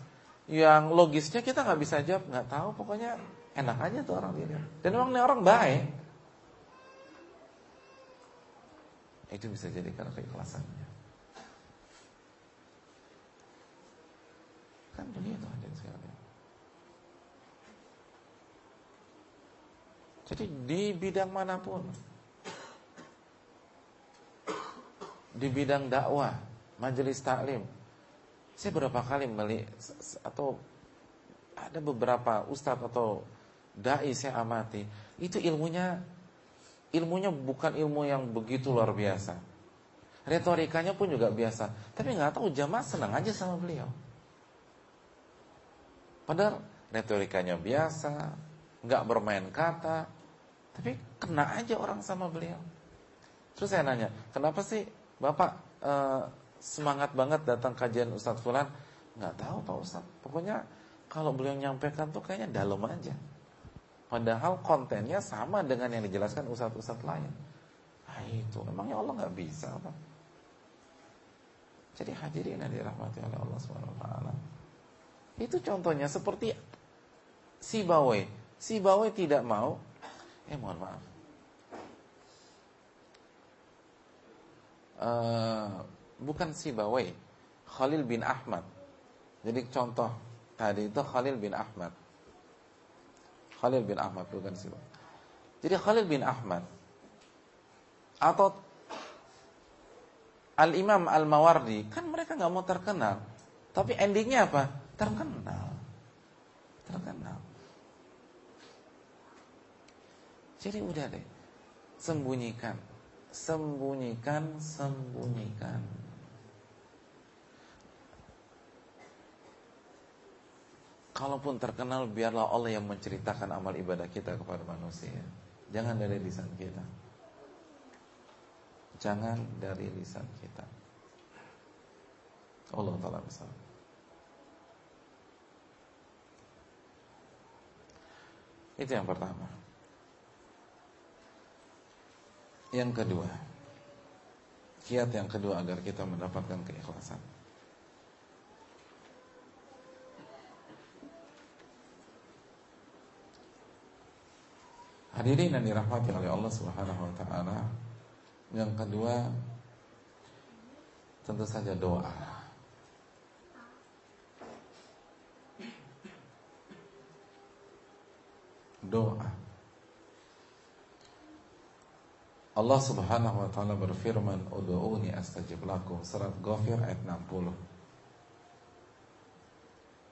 yang logisnya kita nggak bisa jawab, nggak tahu. Pokoknya enak aja tuh orang dilihat. Dan memang ini orang baik. Itu bisa jadi karena keikhlasannya. Kan begitu hadirin sekalian. Jadi di bidang mana pun di bidang dakwah, majelis taklim. Saya berapa kali melihat atau ada beberapa ustadz atau dai saya amati, itu ilmunya ilmunya bukan ilmu yang begitu luar biasa. Retorikanya pun juga biasa. Tapi nggak tahu jamaah senang aja sama beliau. Padahal retorikanya biasa, nggak bermain kata, tapi kena aja orang sama beliau. Terus saya nanya, kenapa sih bapak e, semangat banget datang kajian Ustadz Fulan? Nggak tahu Pak Ustadz. Pokoknya kalau beliau nyampaikan tuh kayaknya dalam aja. Padahal kontennya sama dengan yang dijelaskan ustadz-ustadz lain. Nah itu, memangnya Allah nggak bisa apa? Jadi hadirin yang dirahmati oleh Allah SWT. Itu contohnya seperti si Bawe. Si Bawe tidak mau, eh mohon maaf. Uh, bukan si Bawe, Khalil bin Ahmad. Jadi contoh tadi itu Khalil bin Ahmad. Khalil bin Ahmad bukan siapa. Jadi Khalil bin Ahmad atau Al-Imam Al-Mawardi, kan mereka nggak mau terkenal. Tapi endingnya apa? Terkenal. Terkenal. Jadi udah deh. Sembunyikan. Sembunyikan, sembunyikan. Kalaupun terkenal, biarlah Allah yang menceritakan amal ibadah kita kepada manusia. Jangan dari lisan kita. Jangan dari lisan kita. Allah Ta'ala besar. Itu yang pertama. Yang kedua, kiat yang kedua agar kita mendapatkan keikhlasan. Hadirin yang dirahmati oleh Allah Subhanahu wa taala. Yang kedua tentu saja doa. Doa. Allah Subhanahu wa taala berfirman, "Ud'uuni astajib lakum." Surat Ghafir ayat 60.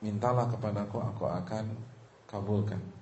Mintalah kepadaku, aku akan kabulkan.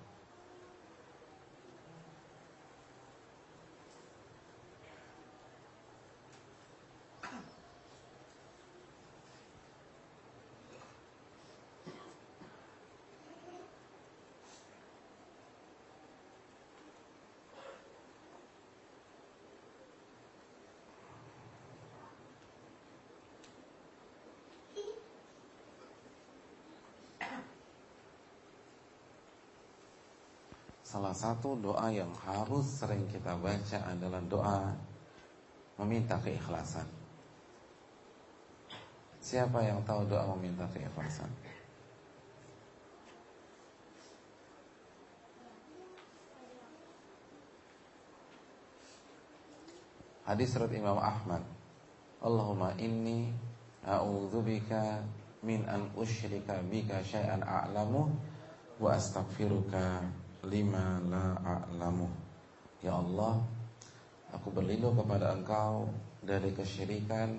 Salah satu doa yang harus sering kita baca adalah doa meminta keikhlasan. Siapa yang tahu doa meminta keikhlasan? Hadis surat Imam Ahmad. Allahumma inni a'udzubika min an usyrika bika syai'an a'lamu wa astaghfiruka lima la a'lamu. Ya Allah Aku berlindung kepada engkau Dari kesyirikan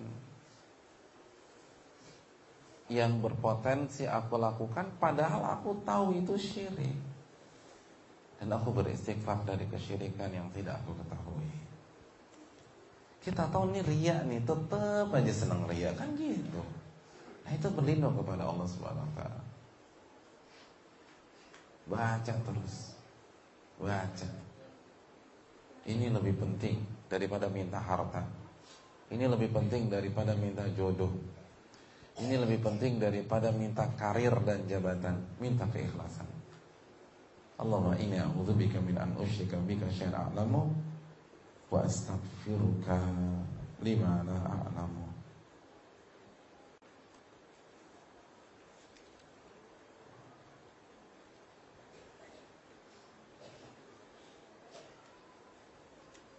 Yang berpotensi aku lakukan Padahal aku tahu itu syirik. Dan aku beristighfar dari kesyirikan yang tidak aku ketahui. Kita tahu nih ria nih Tetap aja senang ria Kan gitu. Nah itu berlindung kepada Allah Subhanahu Wa Baca terus Baca. Ini lebih penting daripada minta harta. Ini lebih penting daripada minta jodoh. Ini lebih penting daripada minta karir dan jabatan. Minta keikhlasan. Allahumma inni a'udzubika min an usyrika bika syai'an a'lamu wa astaghfiruka lima la a'lamu.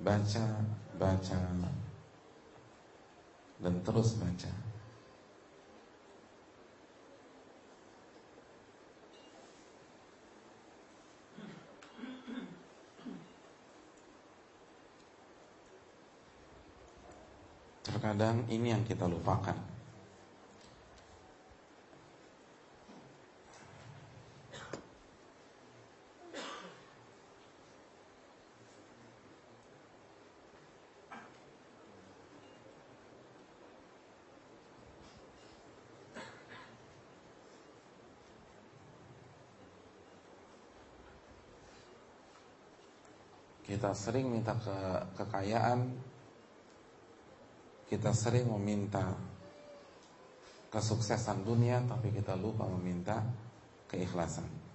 Baca, baca, dan terus baca. Terkadang ini yang kita lupakan. Kita sering minta ke kekayaan. Kita sering meminta Kesuksesan dunia Tapi kita lupa meminta Keikhlasan.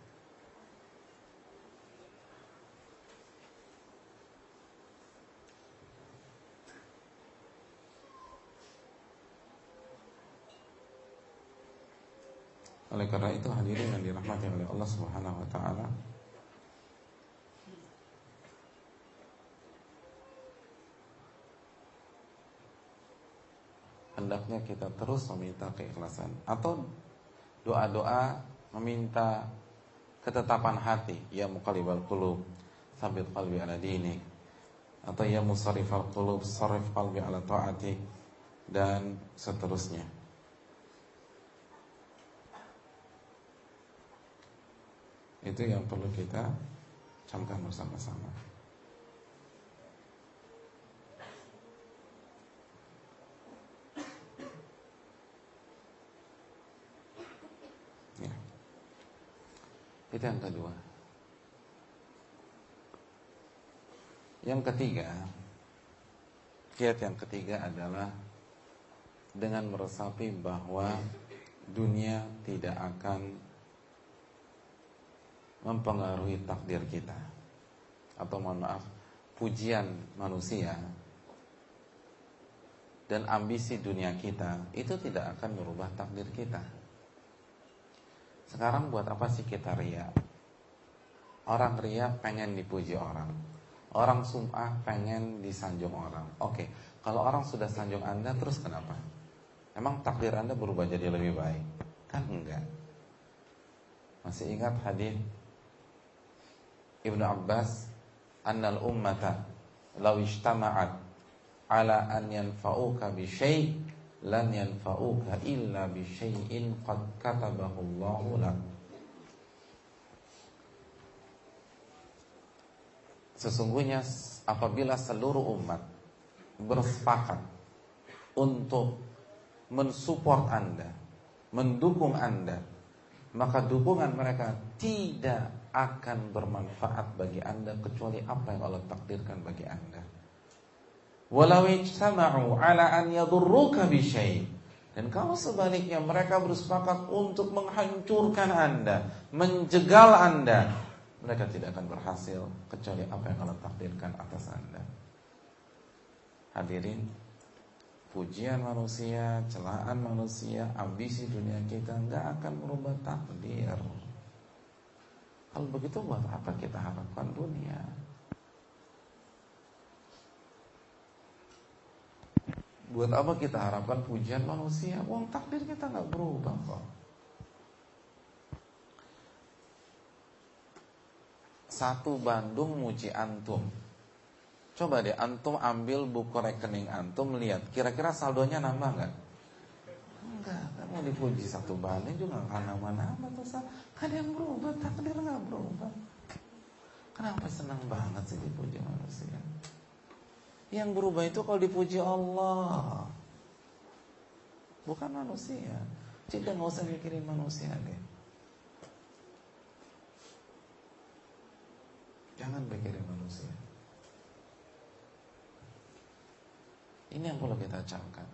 Oleh karena itu hadirin yang dirahmati oleh Allah Subhanahu wa taala hendaknya kita terus meminta keikhlasan atau doa-doa meminta ketetapan hati ya muqallibal qulub sabit qalbi ala dini atau ya musarrifal qulub sarrif qalbi ala taati dan seterusnya. Itu yang perlu kita camkan bersama-sama. Ya. Itu yang kedua. Yang ketiga, kiat yang ketiga adalah dengan meresapi bahwa dunia tidak akan mempengaruhi takdir kita atau mohon maaf pujian manusia dan ambisi dunia kita itu tidak akan merubah takdir kita. Sekarang buat apa sih kita ria? Orang ria pengen dipuji orang. Orang sum'ah pengen disanjung orang. Oke, kalau orang sudah sanjung Anda terus kenapa? Emang takdir Anda berubah jadi lebih baik? Kan enggak. Masih ingat hadis Ibnu Abbas annal ummata law ala an yanfa'uka bi syai' lan yanfa'uka illa bi syai'in qad katabahu Allahu lak. Sesungguhnya apabila seluruh umat bersepakat untuk mensupport Anda, mendukung Anda, maka dukungan mereka tidak akan bermanfaat bagi Anda kecuali apa yang Allah takdirkan bagi Anda. Walau ijtama'u ala an yadurruka bi Dan kalau sebaliknya mereka bersepakat untuk menghancurkan Anda, menjegal Anda, mereka tidak akan berhasil kecuali apa yang Allah takdirkan atas Anda. Hadirin, pujian manusia, celaan manusia, ambisi dunia kita nggak akan merubah takdir. Kalau begitu buat apa kita harapkan dunia? Buat apa kita harapkan pujian manusia? Uang takdir kita nggak berubah kok. Satu Bandung muji antum. Coba deh antum ambil buku rekening antum lihat kira-kira saldonya nambah nggak? Enggak, kamu dipuji satu banding juga nggak nama-nama tuh Ada yang berubah, takdir nggak berubah. Kenapa senang banget sih dipuji manusia? Yang berubah itu kalau dipuji Allah, bukan manusia. Jadi nggak usah mikirin manusia deh. Jangan mikirin manusia. Ini yang perlu kita camkan.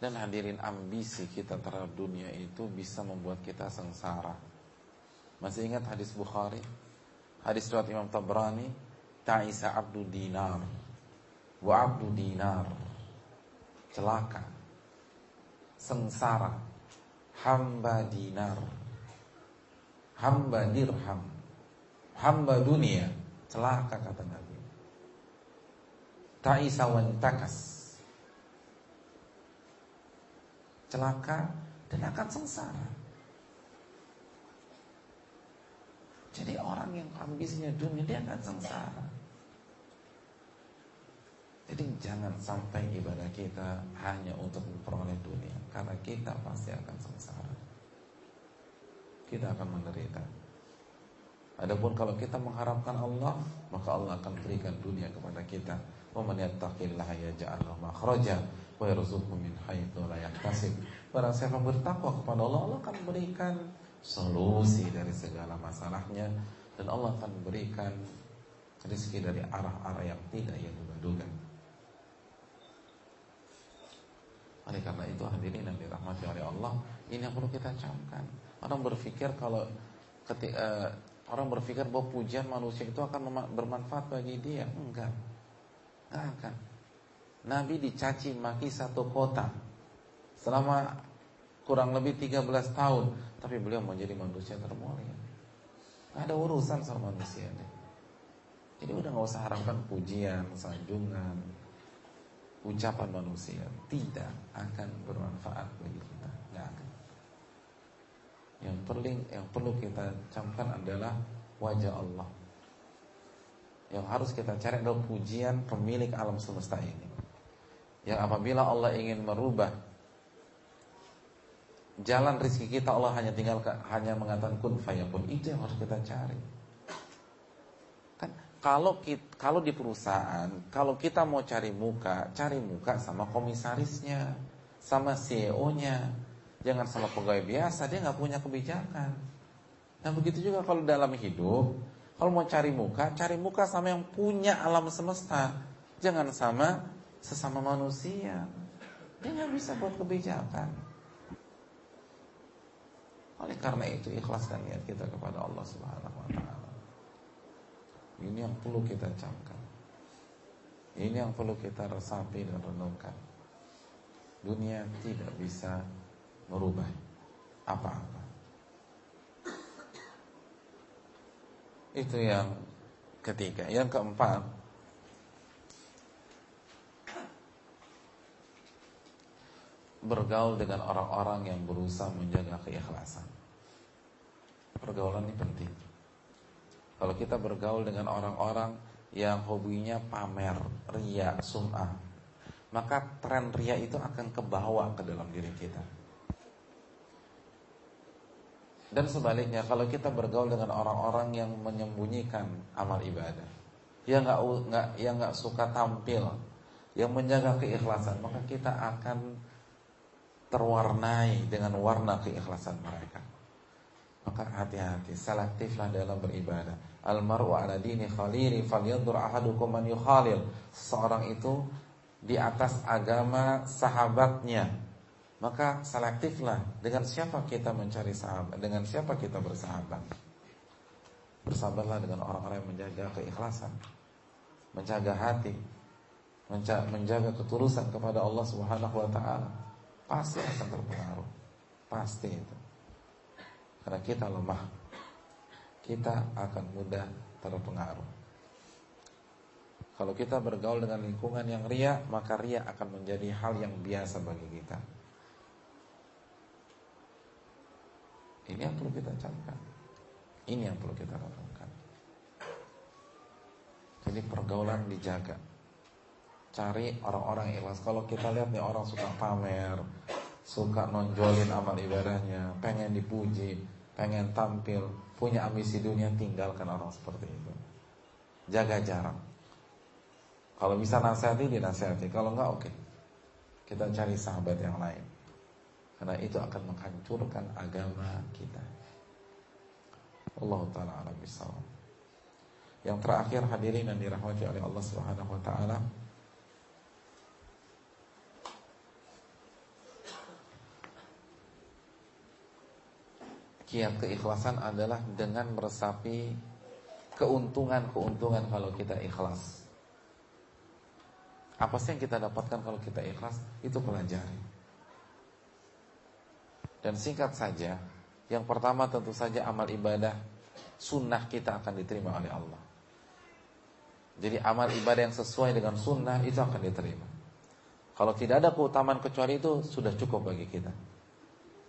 Dan hadirin ambisi kita terhadap dunia itu bisa membuat kita sengsara. Masih ingat hadis Bukhari? Hadis riwayat Imam Tabrani, Ta'isa abdu dinar wa abdu dinar. Celaka. Sengsara. Hamba dinar. Hamba dirham. Hamba dunia. Celaka kata Nabi. Ta'isa wantakas celaka dan akan sengsara. Jadi orang yang ambisinya dunia dia akan sengsara. Jadi jangan sampai ibadah kita hanya untuk memperoleh dunia Karena kita pasti akan sengsara Kita akan menderita Adapun kalau kita mengharapkan Allah Maka Allah akan berikan dunia kepada kita yattaqillaha yaj'al lahu makhraja wa yarzuqhu min haitsu la yahtasib. Barang siapa bertakwa kepada Allah, Allah akan berikan solusi dari segala masalahnya dan Allah akan berikan rezeki dari arah-arah yang tidak ia duga-duga. Oleh karena itu hadirin yang dirahmati oleh Allah, ini yang perlu kita camkan. Orang berpikir kalau ketika uh, orang berpikir bahwa pujian manusia itu akan bermanfaat bagi dia, enggak. Enggak akan. Nabi dicaci maki satu kota selama kurang lebih 13 tahun, tapi beliau menjadi manusia termulia. Gak ada urusan sama manusia ini. Jadi udah gak usah harapkan pujian, sanjungan, ucapan manusia tidak akan bermanfaat bagi kita, Gak akan. Yang perlu yang perlu kita camkan adalah wajah Allah. Yang harus kita cari adalah pujian pemilik alam semesta ini. Yang apabila Allah ingin merubah jalan rezeki kita Allah hanya tinggal hanya mengatakan kun fayakun itu yang harus kita cari kalau kita, kalau di perusahaan kalau kita mau cari muka cari muka sama komisarisnya sama CEO-nya jangan sama pegawai biasa dia nggak punya kebijakan. Nah begitu juga kalau dalam hidup kalau mau cari muka cari muka sama yang punya alam semesta. Jangan sama sesama manusia. Dia nggak bisa buat kebijakan. Oleh karena itu ikhlaskan niat kita kepada Allah Subhanahu wa taala. Ini yang perlu kita camkan. Ini yang perlu kita resapi dan renungkan. Dunia tidak bisa merubah apa-apa. Itu yang ketiga. Yang keempat, bergaul dengan orang-orang yang berusaha menjaga keikhlasan. Pergaulan ini penting. Kalau kita bergaul dengan orang-orang yang hobinya pamer, ria, sum'ah, maka tren ria itu akan kebawa ke dalam diri kita. Dan sebaliknya, kalau kita bergaul dengan orang-orang yang menyembunyikan amal ibadah, yang nggak nggak yang nggak suka tampil, yang menjaga keikhlasan, maka kita akan terwarnai dengan warna keikhlasan mereka. Maka hati-hati, selektiflah dalam beribadah. Almaru ala dini khalili falyanzur ahadukum man yukhalil. Seorang itu di atas agama sahabatnya. Maka selektiflah dengan siapa kita mencari sahabat, dengan siapa kita bersahabat. Bersabarlah dengan orang-orang yang menjaga keikhlasan, menjaga hati, menjaga ketulusan kepada Allah Subhanahu wa taala pasti akan terpengaruh. Pasti itu. Karena kita lemah. Kita akan mudah terpengaruh. Kalau kita bergaul dengan lingkungan yang ria, maka ria akan menjadi hal yang biasa bagi kita. Ini yang perlu kita camkan. Ini yang perlu kita lakukan. Jadi pergaulan dijaga cari orang-orang ikhlas. Kalau kita lihat nih orang suka pamer, suka nonjolin amal ibadahnya, pengen dipuji, pengen tampil, punya ambisi dunia, tinggalkan orang seperti itu. Jaga jarak. Kalau bisa nasihati, dinasihati. Kalau enggak, oke. Okay. Kita cari sahabat yang lain. Karena itu akan menghancurkan agama kita. Allah taala alam Yang terakhir hadirin yang dirahmati oleh Allah Subhanahu wa taala. Kiat keikhlasan adalah dengan meresapi keuntungan-keuntungan kalau kita ikhlas. Apa sih yang kita dapatkan kalau kita ikhlas? Itu pelajari. Dan singkat saja, yang pertama tentu saja amal ibadah sunnah kita akan diterima oleh Allah. Jadi amal ibadah yang sesuai dengan sunnah itu akan diterima. Kalau tidak ada keutamaan kecuali itu sudah cukup bagi kita.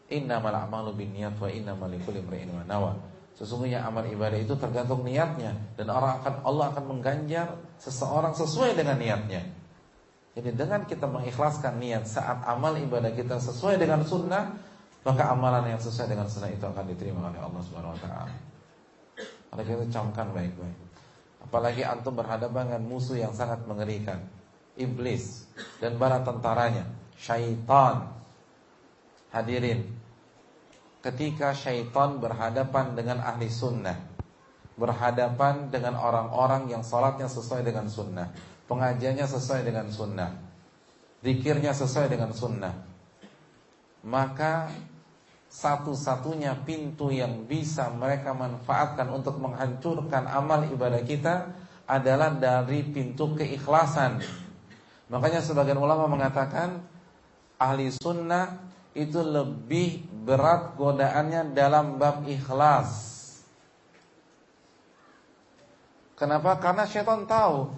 Innamal a'malu binniyat wa innamal likulli imrin ma nawa. Sesungguhnya amal ibadah itu tergantung niatnya dan orang akan Allah akan mengganjar seseorang sesuai dengan niatnya. Jadi dengan kita mengikhlaskan niat saat amal ibadah kita sesuai dengan sunnah, maka amalan yang sesuai dengan sunnah itu akan diterima oleh Allah Subhanahu wa taala. Oleh kita camkan baik-baik. Apalagi antum berhadapan dengan musuh yang sangat mengerikan, iblis dan bala tentaranya, syaitan. Hadirin, ketika syaitan berhadapan dengan ahli sunnah Berhadapan dengan orang-orang yang sholatnya sesuai dengan sunnah Pengajiannya sesuai dengan sunnah Dikirnya sesuai dengan sunnah Maka satu-satunya pintu yang bisa mereka manfaatkan untuk menghancurkan amal ibadah kita adalah dari pintu keikhlasan. Makanya sebagian ulama mengatakan ahli sunnah itu lebih berat godaannya dalam bab ikhlas. Kenapa? Karena syaitan tahu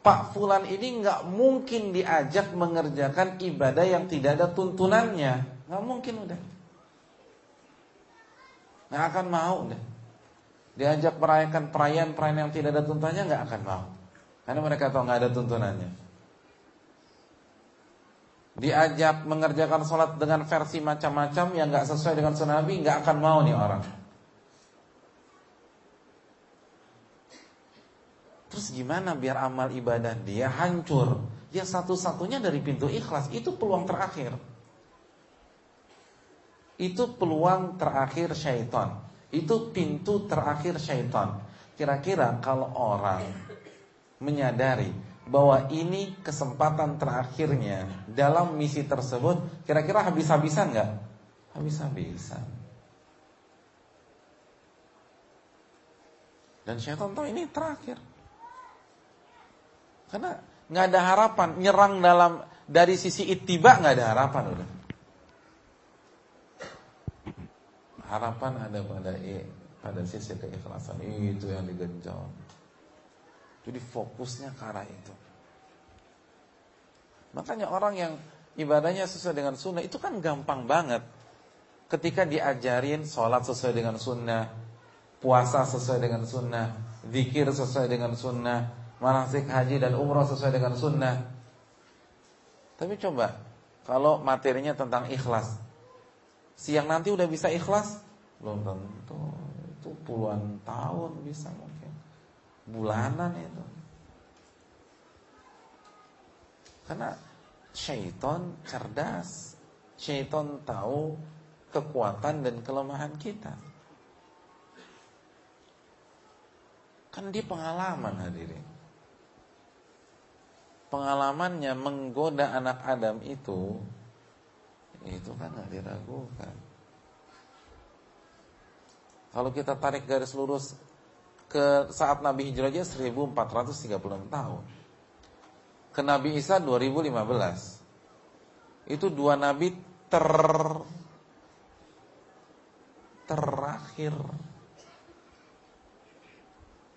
Pak Fulan ini nggak mungkin diajak mengerjakan ibadah yang tidak ada tuntunannya, nggak mungkin udah, nggak akan mau udah. Diajak merayakan perayaan-perayaan yang tidak ada tuntunannya nggak akan mau, karena mereka tahu nggak ada tuntunannya. Diajak mengerjakan sholat dengan versi macam-macam yang nggak sesuai dengan sunnah Nabi, nggak akan mau nih orang. Terus gimana biar amal ibadah dia hancur? Ya satu-satunya dari pintu ikhlas itu peluang terakhir. Itu peluang terakhir syaitan. Itu pintu terakhir syaitan. Kira-kira kalau orang menyadari bahwa ini kesempatan terakhirnya dalam misi tersebut, kira-kira habis-habisan nggak? Habis-habisan. Dan syaitan tahu ini terakhir. Karena nggak ada harapan, nyerang dalam dari sisi ittiba nggak ada harapan udah. Harapan ada pada pada sisi keikhlasan itu yang digenjot. Jadi fokusnya ke arah itu. Makanya orang yang ibadahnya sesuai dengan sunnah itu kan gampang banget. Ketika diajarin sholat sesuai dengan sunnah, puasa sesuai dengan sunnah, zikir sesuai dengan sunnah, manasik haji dan umroh sesuai dengan sunnah. Tapi coba kalau materinya tentang ikhlas, siang nanti udah bisa ikhlas? Belum tentu. Itu puluhan tahun bisa mungkin, bulanan itu. Karena syaitan cerdas, syaitan tahu kekuatan dan kelemahan kita. Kan dia pengalaman hadirin pengalamannya menggoda anak Adam itu itu kan nggak diragukan. Kalau kita tarik garis lurus ke saat Nabi hijrah aja 1436 tahun. Ke Nabi Isa 2015. Itu dua nabi ter terakhir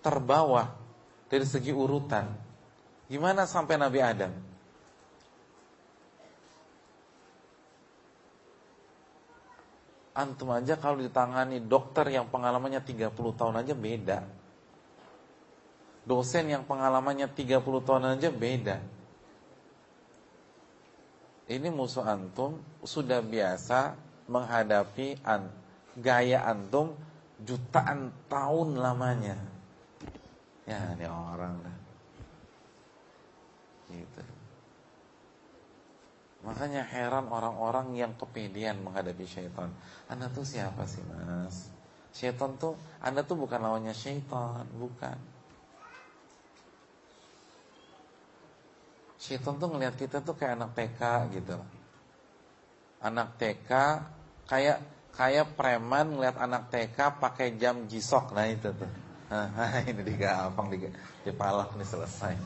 terbawah dari segi urutan Gimana sampai Nabi Adam? Antum aja kalau ditangani dokter yang pengalamannya 30 tahun aja beda. Dosen yang pengalamannya 30 tahun aja beda. Ini musuh antum sudah biasa menghadapi an, gaya antum jutaan tahun lamanya. Ya ini orang dah. Gitu. Makanya heran orang-orang yang kepedean menghadapi syaitan. Anda tuh siapa sih mas? Syaitan tuh, Anda tuh bukan lawannya syaitan, bukan. Syaitan tuh ngelihat kita tuh kayak anak TK gitu Anak TK kayak kayak preman ngelihat anak TK pakai jam jisok nah itu tuh. Nah, ini digampang dipalak nih selesai.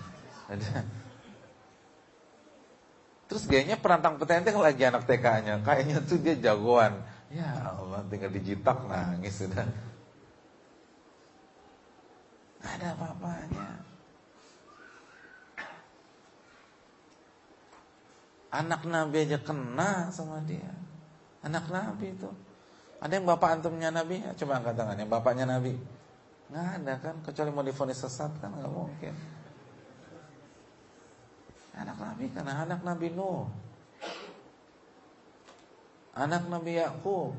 Terus gayanya perantang petente lagi anak TK-nya. Kayaknya tuh dia jagoan. Ya Allah, tinggal dijitak nangis sudah. Ada apa-apanya. Anak Nabi aja kena sama dia. Anak Nabi itu. Ada yang bapak antumnya Nabi? Ya, coba angkat tangan. Bapaknya Nabi? Nggak ada kan? Kecuali mau difonis sesat kan? Nggak mungkin. Anak Nabi karena anak Nabi Nuh. Anak Nabi Yakub.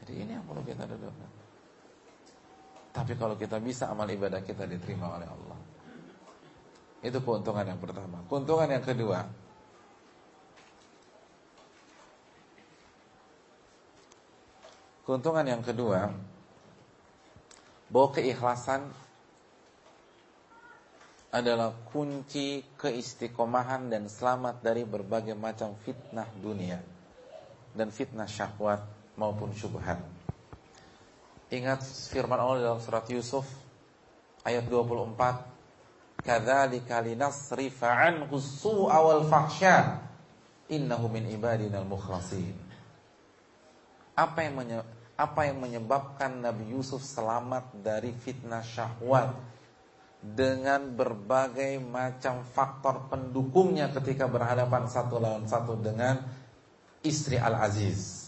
Jadi ini yang perlu kita dudukkan. Tapi kalau kita bisa amal ibadah kita diterima oleh Allah. Itu keuntungan yang pertama. Keuntungan yang kedua, Keuntungan yang kedua bahwa keikhlasan adalah kunci keistiqomahan dan selamat dari berbagai macam fitnah dunia dan fitnah syahwat maupun syubhat. Ingat firman Allah dalam surat Yusuf ayat 24, "Kadzalika linasrifa 'anhu su'a wal fahsya, innahu min ibadina al-mukhlasin." Apa yang apa yang menyebabkan Nabi Yusuf selamat dari fitnah syahwat dengan berbagai macam faktor pendukungnya ketika berhadapan satu lawan satu dengan istri Al-Aziz.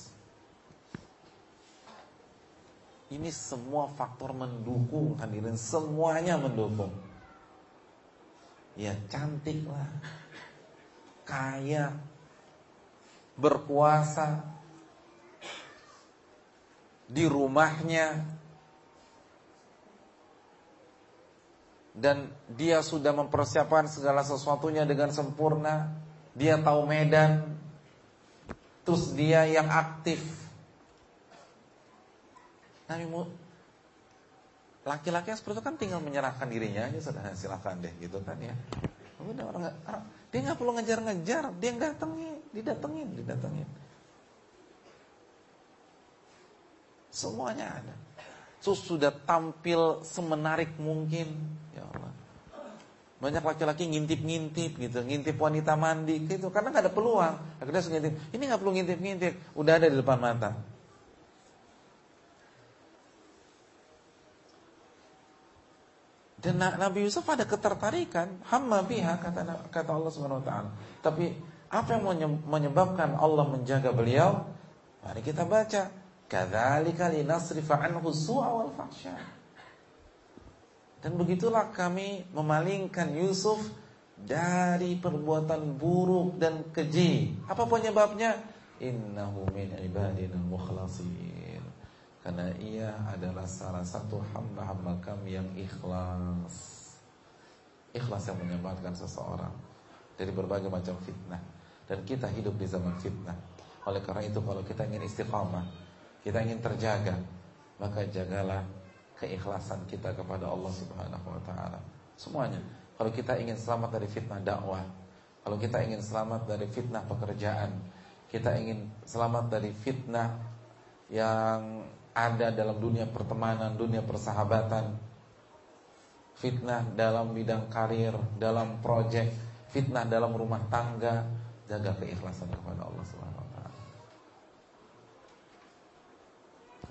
Ini semua faktor mendukung hadirin, semuanya mendukung. Ya cantik lah, kaya, berkuasa, di rumahnya, dan dia sudah mempersiapkan segala sesuatunya dengan sempurna, dia tahu medan, terus dia yang aktif. Nabi laki-laki yang seperti itu kan tinggal menyerahkan dirinya aja sudah silakan deh gitu kan ya. Udah orang, orang dia nggak perlu ngejar-ngejar, dia yang datengin, didatengin, didatengin. Semuanya ada. Terus sudah tampil semenarik mungkin Ya Allah. Banyak laki-laki ngintip-ngintip gitu, ngintip wanita mandi gitu karena nggak ada peluang. Akhirnya ngintip. Ini nggak perlu ngintip-ngintip, udah ada di depan mata. Dan Nabi Yusuf ada ketertarikan, hamma biha kata kata Allah Subhanahu wa taala. Tapi apa yang menyebabkan Allah menjaga beliau? Mari kita baca. Kadzalika linasrifa anhu su'a wal fahsya. Dan begitulah kami memalingkan Yusuf dari perbuatan buruk dan keji. Apa penyebabnya? Innahu min ibadina mukhlasin. Karena ia adalah salah satu hamba-hamba kami yang ikhlas. Ikhlas yang menyelamatkan seseorang dari berbagai macam fitnah. Dan kita hidup di zaman fitnah. Oleh karena itu kalau kita ingin istiqamah, kita ingin terjaga, maka jagalah keikhlasan kita kepada Allah Subhanahu wa taala. Semuanya. Kalau kita ingin selamat dari fitnah dakwah, kalau kita ingin selamat dari fitnah pekerjaan, kita ingin selamat dari fitnah yang ada dalam dunia pertemanan, dunia persahabatan, fitnah dalam bidang karir, dalam proyek, fitnah dalam rumah tangga, jaga keikhlasan kepada Allah Subhanahu wa taala.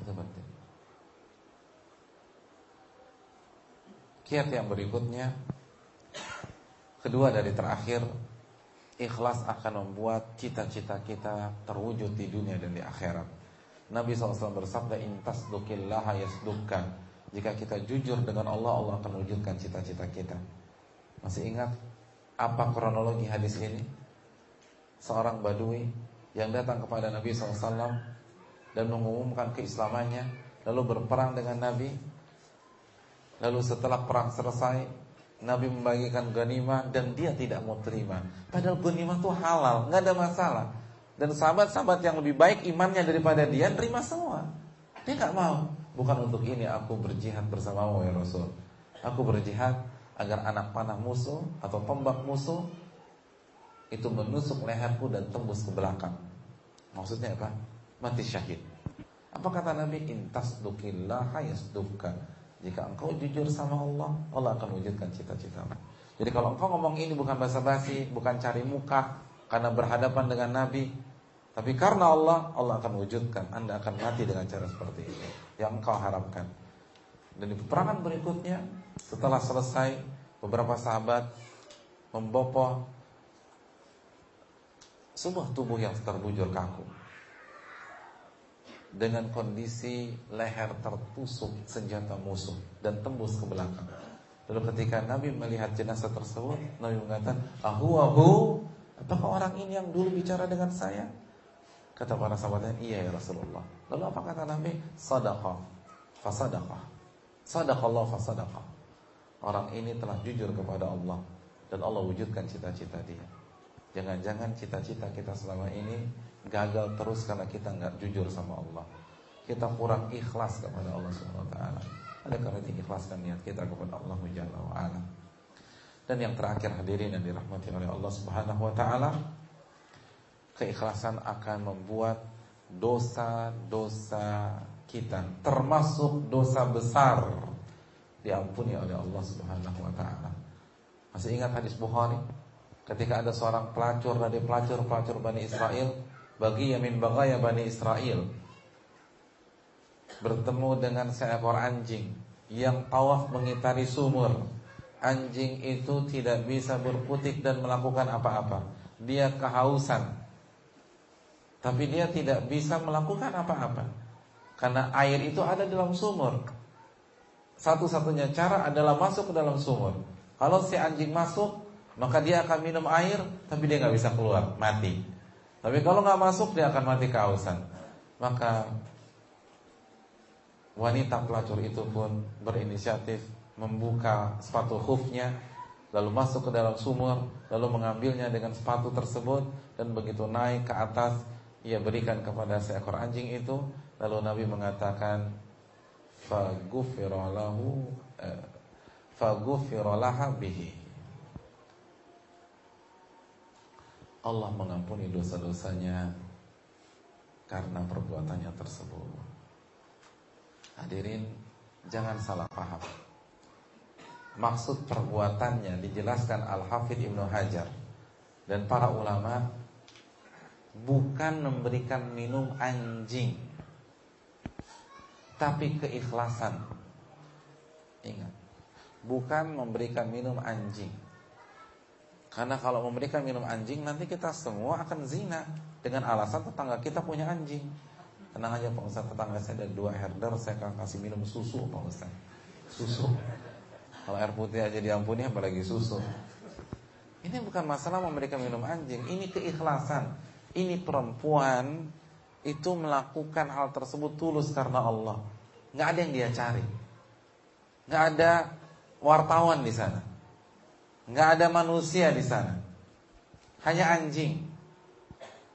Itu penting. Kiat yang berikutnya Kedua dari terakhir Ikhlas akan membuat cita-cita kita terwujud di dunia dan di akhirat Nabi SAW bersabda Intas dukillaha yasdukka Jika kita jujur dengan Allah Allah akan wujudkan cita-cita kita Masih ingat Apa kronologi hadis ini Seorang badui Yang datang kepada Nabi SAW Dan mengumumkan keislamannya Lalu berperang dengan Nabi Lalu setelah perang selesai Nabi membagikan ganimah dan dia tidak mau terima. Padahal ganimah itu halal, nggak ada masalah. Dan sahabat-sahabat yang lebih baik imannya daripada dia terima semua. Dia nggak mau. Bukan untuk ini aku berjihad bersamamu ya Rasul. Aku berjihad agar anak panah musuh atau tombak musuh itu menusuk leherku dan tembus ke belakang. Maksudnya apa? Mati syahid. Apa kata Nabi? Intas dukillah yasdukka. Jika engkau jujur sama Allah, Allah akan wujudkan cita-citamu. Jadi kalau engkau ngomong ini bukan basa-basi, bukan cari muka karena berhadapan dengan Nabi, tapi karena Allah, Allah akan wujudkan. Anda akan mati dengan cara seperti ini yang engkau harapkan. Dan di peperangan berikutnya, setelah selesai, beberapa sahabat membopoh sebuah tubuh yang terbujur kaku dengan kondisi leher tertusuk senjata musuh dan tembus ke belakang. Lalu ketika Nabi melihat jenazah tersebut, Nabi mengatakan, "Ahu ahu, apakah orang ini yang dulu bicara dengan saya?" Kata para sahabatnya, "Iya ya Rasulullah." Lalu apa kata Nabi? "Sadaqah." Fasadaqah. Sadaqallah fasadaqah. Orang ini telah jujur kepada Allah dan Allah wujudkan cita-cita dia. Jangan-jangan cita-cita kita selama ini gagal terus karena kita nggak jujur sama Allah. Kita kurang ikhlas kepada Allah Subhanahu wa taala. Oleh karena itu ikhlaskan niat kita kepada Allah Jalla wa. Dan yang terakhir hadirin yang dirahmati oleh Allah Subhanahu wa taala, keikhlasan akan membuat dosa-dosa kita termasuk dosa besar diampuni oleh Allah Subhanahu wa taala. Masih ingat hadis Bukhari ketika ada seorang pelacur dari pelacur-pelacur Bani Israel bagi Yamin Bagaya Bani Israel bertemu dengan seekor anjing yang tawaf mengitari sumur. Anjing itu tidak bisa berputik dan melakukan apa-apa. Dia kehausan. Tapi dia tidak bisa melakukan apa-apa. Karena air itu ada dalam sumur. Satu-satunya cara adalah masuk ke dalam sumur. Kalau si anjing masuk, maka dia akan minum air, tapi dia nggak bisa keluar, mati. Tapi kalau nggak masuk, dia akan mati kehausan. Maka wanita pelacur itu pun berinisiatif membuka sepatu hoofnya, lalu masuk ke dalam sumur, lalu mengambilnya dengan sepatu tersebut, dan begitu naik ke atas, ia berikan kepada seekor anjing itu, lalu Nabi mengatakan, faghfiralahu eh, faghfiralaha bihi Allah mengampuni dosa-dosanya karena perbuatannya tersebut. Hadirin, jangan salah paham. Maksud perbuatannya dijelaskan Al-Hafidh Ibnu Hajar dan para ulama bukan memberikan minum anjing tapi keikhlasan. Ingat, bukan memberikan minum anjing. Karena kalau memberikan minum anjing nanti kita semua akan zina dengan alasan tetangga kita punya anjing. Tenang aja Pak Ustaz, tetangga saya ada dua herder, saya akan kasih minum susu Pak Ustaz. Susu. Kalau air putih aja diampuni apalagi susu. Ini bukan masalah memberikan minum anjing, ini keikhlasan. Ini perempuan itu melakukan hal tersebut tulus karena Allah. Nggak ada yang dia cari. Nggak ada wartawan di sana. Nggak ada manusia di sana. Hanya anjing.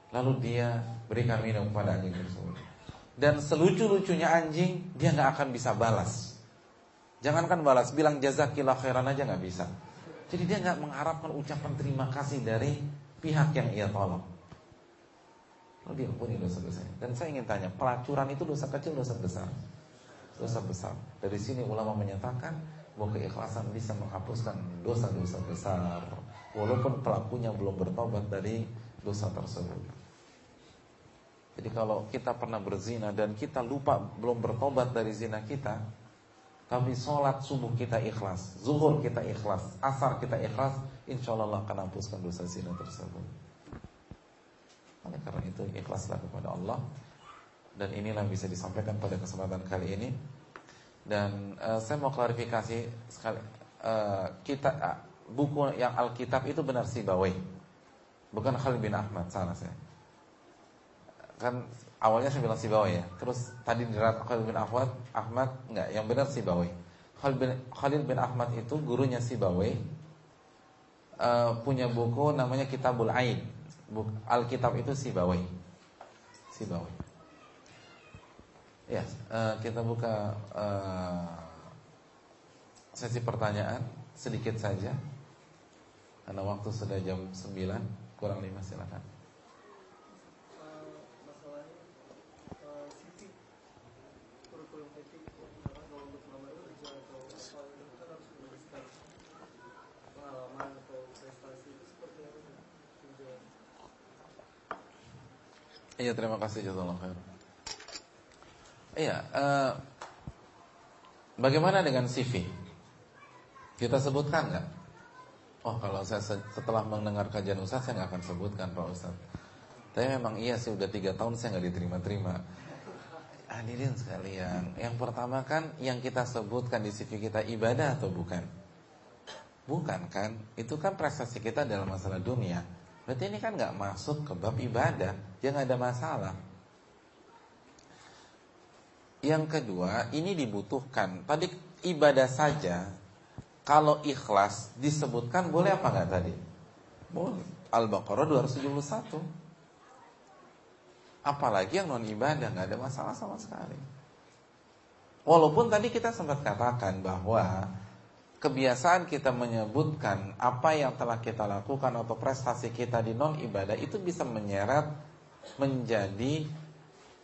Lalu dia berikan minum kepada anjing tersebut. Dan selucu-lucunya anjing, dia nggak akan bisa balas. Jangankan balas, bilang jazakillah khairan aja nggak bisa. Jadi dia nggak mengharapkan ucapan terima kasih dari pihak yang ia tolong. Lalu diampuni dosa-dosanya. Dan saya ingin tanya, pelacuran itu dosa kecil, dosa besar? Dosa besar. Dari sini ulama menyatakan bahwa keikhlasan bisa menghapuskan dosa-dosa besar, walaupun pelakunya belum bertobat dari dosa tersebut. Jadi kalau kita pernah berzina dan kita lupa belum bertobat dari zina kita, tapi sholat subuh kita ikhlas, zuhur kita ikhlas, asar kita ikhlas, insya Allah akan hapuskan dosa zina tersebut. Oleh karena itu ikhlaslah kepada Allah dan inilah bisa disampaikan pada kesempatan kali ini. Dan uh, saya mau klarifikasi sekali uh, kita uh, buku yang Alkitab itu benar si Bawai. Bukan Khalid bin Ahmad, salah saya. Kan awalnya saya bilang si Bawai ya. Terus tadi dirat Khalid bin Ahmad, Ahmad enggak, yang benar si Bawai. Khalid bin, Khalid bin Ahmad itu gurunya si Bawai. Uh, punya buku namanya Kitabul Ain Alkitab itu si Sibawai. Sibawai. Ya, uh, kita buka uh, sesi pertanyaan sedikit saja. Karena waktu sudah jam 9 kurang 5 silakan. Iya terima kasih jazakallah khair. Iya, uh, bagaimana dengan CV? Kita sebutkan nggak? Oh kalau saya setelah mendengar kajian Ustaz saya nggak akan sebutkan Pak Ustaz. Tapi memang iya sih udah tiga tahun saya nggak diterima-terima. Hadirin sekalian, yang pertama kan yang kita sebutkan di CV kita ibadah atau bukan? Bukan kan? Itu kan prestasi kita dalam masalah dunia. Berarti ini kan nggak masuk ke bab ibadah, nggak ada masalah. Yang kedua, ini dibutuhkan. Tadi ibadah saja, kalau ikhlas disebutkan boleh apa nggak tadi? Boleh. Al-Baqarah 271. Apalagi yang non ibadah nggak ada masalah sama sekali. Walaupun tadi kita sempat katakan bahwa kebiasaan kita menyebutkan apa yang telah kita lakukan atau prestasi kita di non ibadah itu bisa menyeret menjadi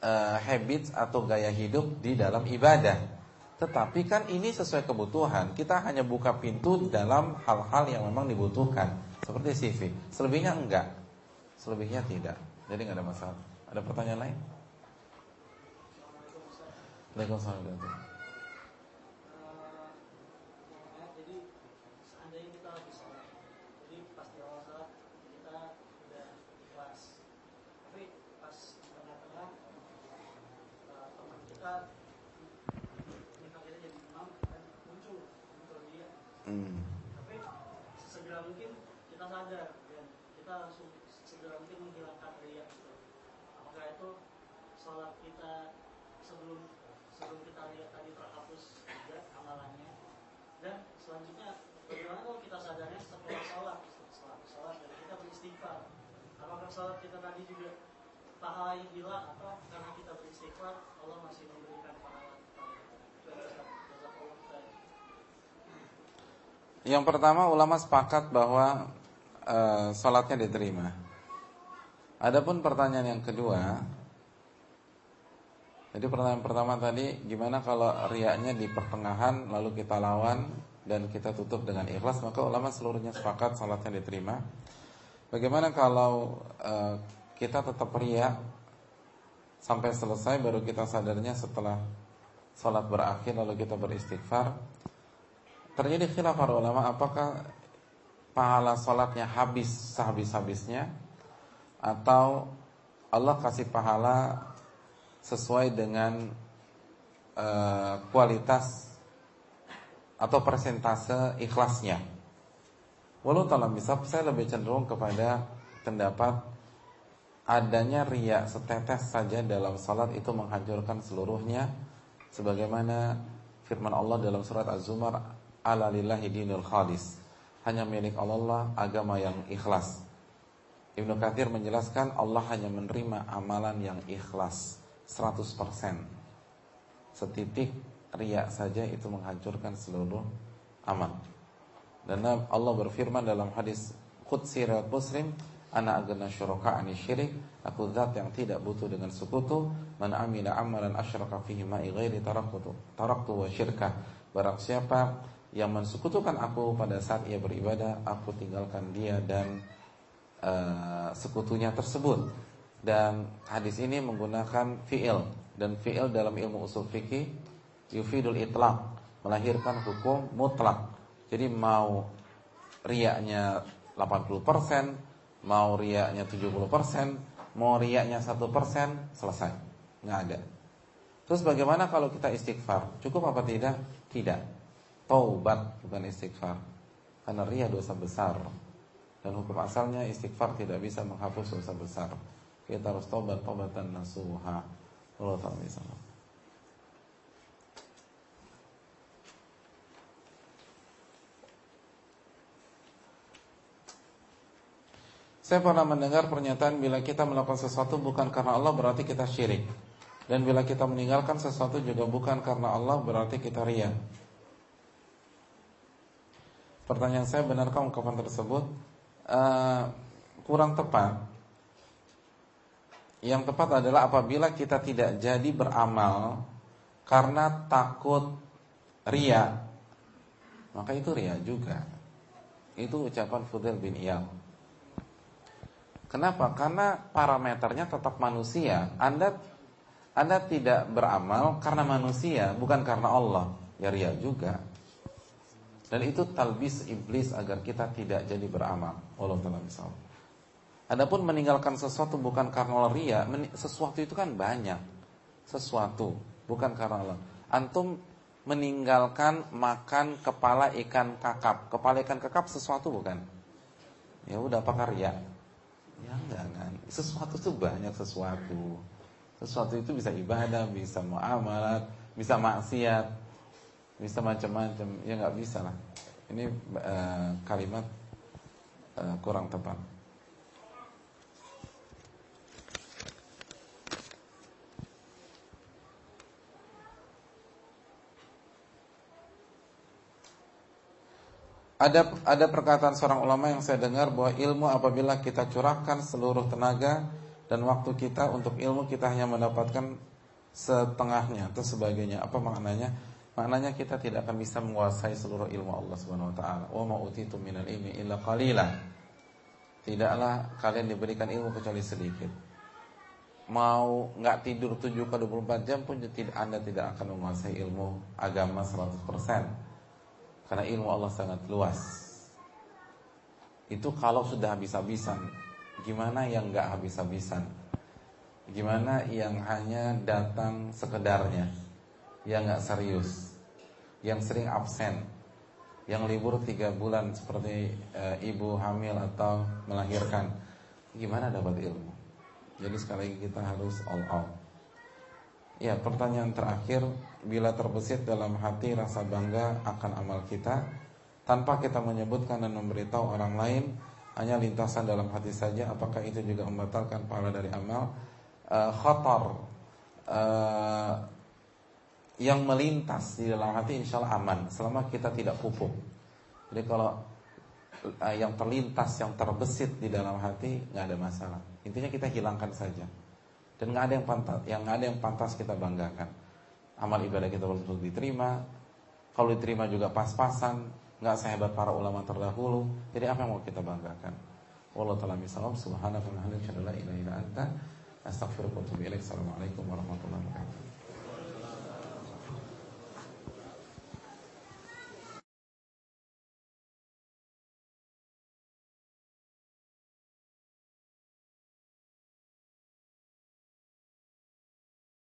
uh, habits atau gaya hidup di dalam ibadah. Tetapi kan ini sesuai kebutuhan. Kita hanya buka pintu dalam hal-hal yang memang dibutuhkan, seperti CV. Selebihnya enggak. Selebihnya tidak. Jadi nggak ada masalah. Ada pertanyaan lain? Waalaikumsalam. kita segera mungkin menghilangkan riak itu. Apakah itu sholat kita sebelum sebelum kita lihat tadi terhapus juga amalannya dan selanjutnya bagaimana kalau kita sadarnya setelah sholat setelah sholat dan kita beristighfar apakah sholat kita tadi juga yang pertama ulama sepakat bahwa uh, salatnya diterima. Adapun pertanyaan yang kedua, jadi pertanyaan pertama tadi gimana kalau riaknya di pertengahan lalu kita lawan dan kita tutup dengan ikhlas maka ulama seluruhnya sepakat salatnya diterima. Bagaimana kalau uh, kita tetap riak sampai selesai baru kita sadarnya setelah salat berakhir lalu kita beristighfar terjadi khilaf para ulama apakah pahala salatnya habis sehabis-habisnya atau Allah kasih pahala sesuai dengan uh, kualitas atau persentase ikhlasnya. Walau taala bisa saya lebih cenderung kepada pendapat adanya riak setetes saja dalam salat itu menghancurkan seluruhnya sebagaimana firman Allah dalam surat Az-Zumar ala lillahi dinul khalis. Hanya milik Allah agama yang ikhlas. Ibnu Katsir menjelaskan Allah hanya menerima amalan yang ikhlas 100%. Setitik riak saja itu menghancurkan seluruh amal. Dan Allah berfirman dalam hadis Qudsi Muslim, Ana agna syuraka ani syirik. Aku zat yang tidak butuh dengan sekutu. Man amila amalan asyraka fihi ma'i ghairi taraktu, taraktu wa syirkah Barang siapa yang mensekutukan aku pada saat ia beribadah, aku tinggalkan dia dan uh, sekutunya tersebut. Dan hadis ini menggunakan fi'il. Dan fi'il dalam ilmu usul fikih yufidul itlaq, melahirkan hukum mutlak. Jadi mau riaknya 80%, mau riaknya 70%, mau riaknya 1%, selesai. Nggak ada. Terus bagaimana kalau kita istighfar? Cukup apa tidak? Tidak taubat bukan istighfar. Karena ria dosa besar. Dan hukum asalnya istighfar tidak bisa menghapus dosa besar. Kita harus taubat taubatan nasuha. Allah taala Saya pernah mendengar pernyataan bila kita melakukan sesuatu bukan karena Allah berarti kita syirik. Dan bila kita meninggalkan sesuatu juga bukan karena Allah berarti kita ria. Pertanyaan saya benarkah ungkapan tersebut uh, kurang tepat? Yang tepat adalah apabila kita tidak jadi beramal karena takut ria, maka itu ria juga. Itu ucapan Fudel bin Iyal. Kenapa? Karena parameternya tetap manusia. Anda Anda tidak beramal karena manusia, bukan karena Allah. Ya ria juga. Dan itu talbis iblis agar kita tidak jadi beramal. Allah taala misal. Adapun meninggalkan sesuatu bukan karena ria, sesuatu itu kan banyak. Sesuatu bukan karena Allah. Antum meninggalkan makan kepala ikan kakap. Kepala ikan kakap sesuatu bukan? Ya udah apa ria? Ya enggak kan. Sesuatu itu banyak sesuatu. Sesuatu itu bisa ibadah, bisa muamalat, bisa maksiat, bisa macam-macam ya nggak bisa lah ini uh, kalimat uh, kurang tepat Ada ada perkataan seorang ulama yang saya dengar bahwa ilmu apabila kita curahkan seluruh tenaga dan waktu kita untuk ilmu kita hanya mendapatkan setengahnya atau sebagainya. Apa maknanya? Maknanya kita tidak akan bisa menguasai seluruh ilmu Allah Subhanahu wa taala. Wa ma utitu minal ilmi illa qalila. Tidaklah kalian diberikan ilmu kecuali sedikit. Mau nggak tidur 7 ke 24 jam pun tidak Anda tidak akan menguasai ilmu agama 100%. Karena ilmu Allah sangat luas. Itu kalau sudah habis-habisan. Gimana yang nggak habis-habisan? Gimana yang hanya datang sekedarnya? yang nggak serius, yang sering absen, yang libur tiga bulan seperti e, ibu hamil atau melahirkan. gimana dapat ilmu? Jadi sekali lagi kita harus all out. Ya, pertanyaan terakhir, bila terbesit dalam hati rasa bangga akan amal kita tanpa kita menyebutkan dan memberitahu orang lain, hanya lintasan dalam hati saja, apakah itu juga membatalkan pahala dari amal? Uh, khotor uh, yang melintas di dalam hati insya Allah aman selama kita tidak pupuk. Jadi kalau uh, yang terlintas, yang terbesit di dalam hati nggak ada masalah. Intinya kita hilangkan saja. Dan nggak ada yang pantas, yang nggak ada yang pantas kita banggakan. Amal ibadah kita belum tentu diterima. Kalau diterima juga pas-pasan, nggak sehebat para ulama terdahulu. Jadi apa yang mau kita banggakan? Wallahu taala misawab subhanaka wa bihamdika la ilaha illa anta astaghfiruka wa atubu. Assalamualaikum warahmatullahi wabarakatuh.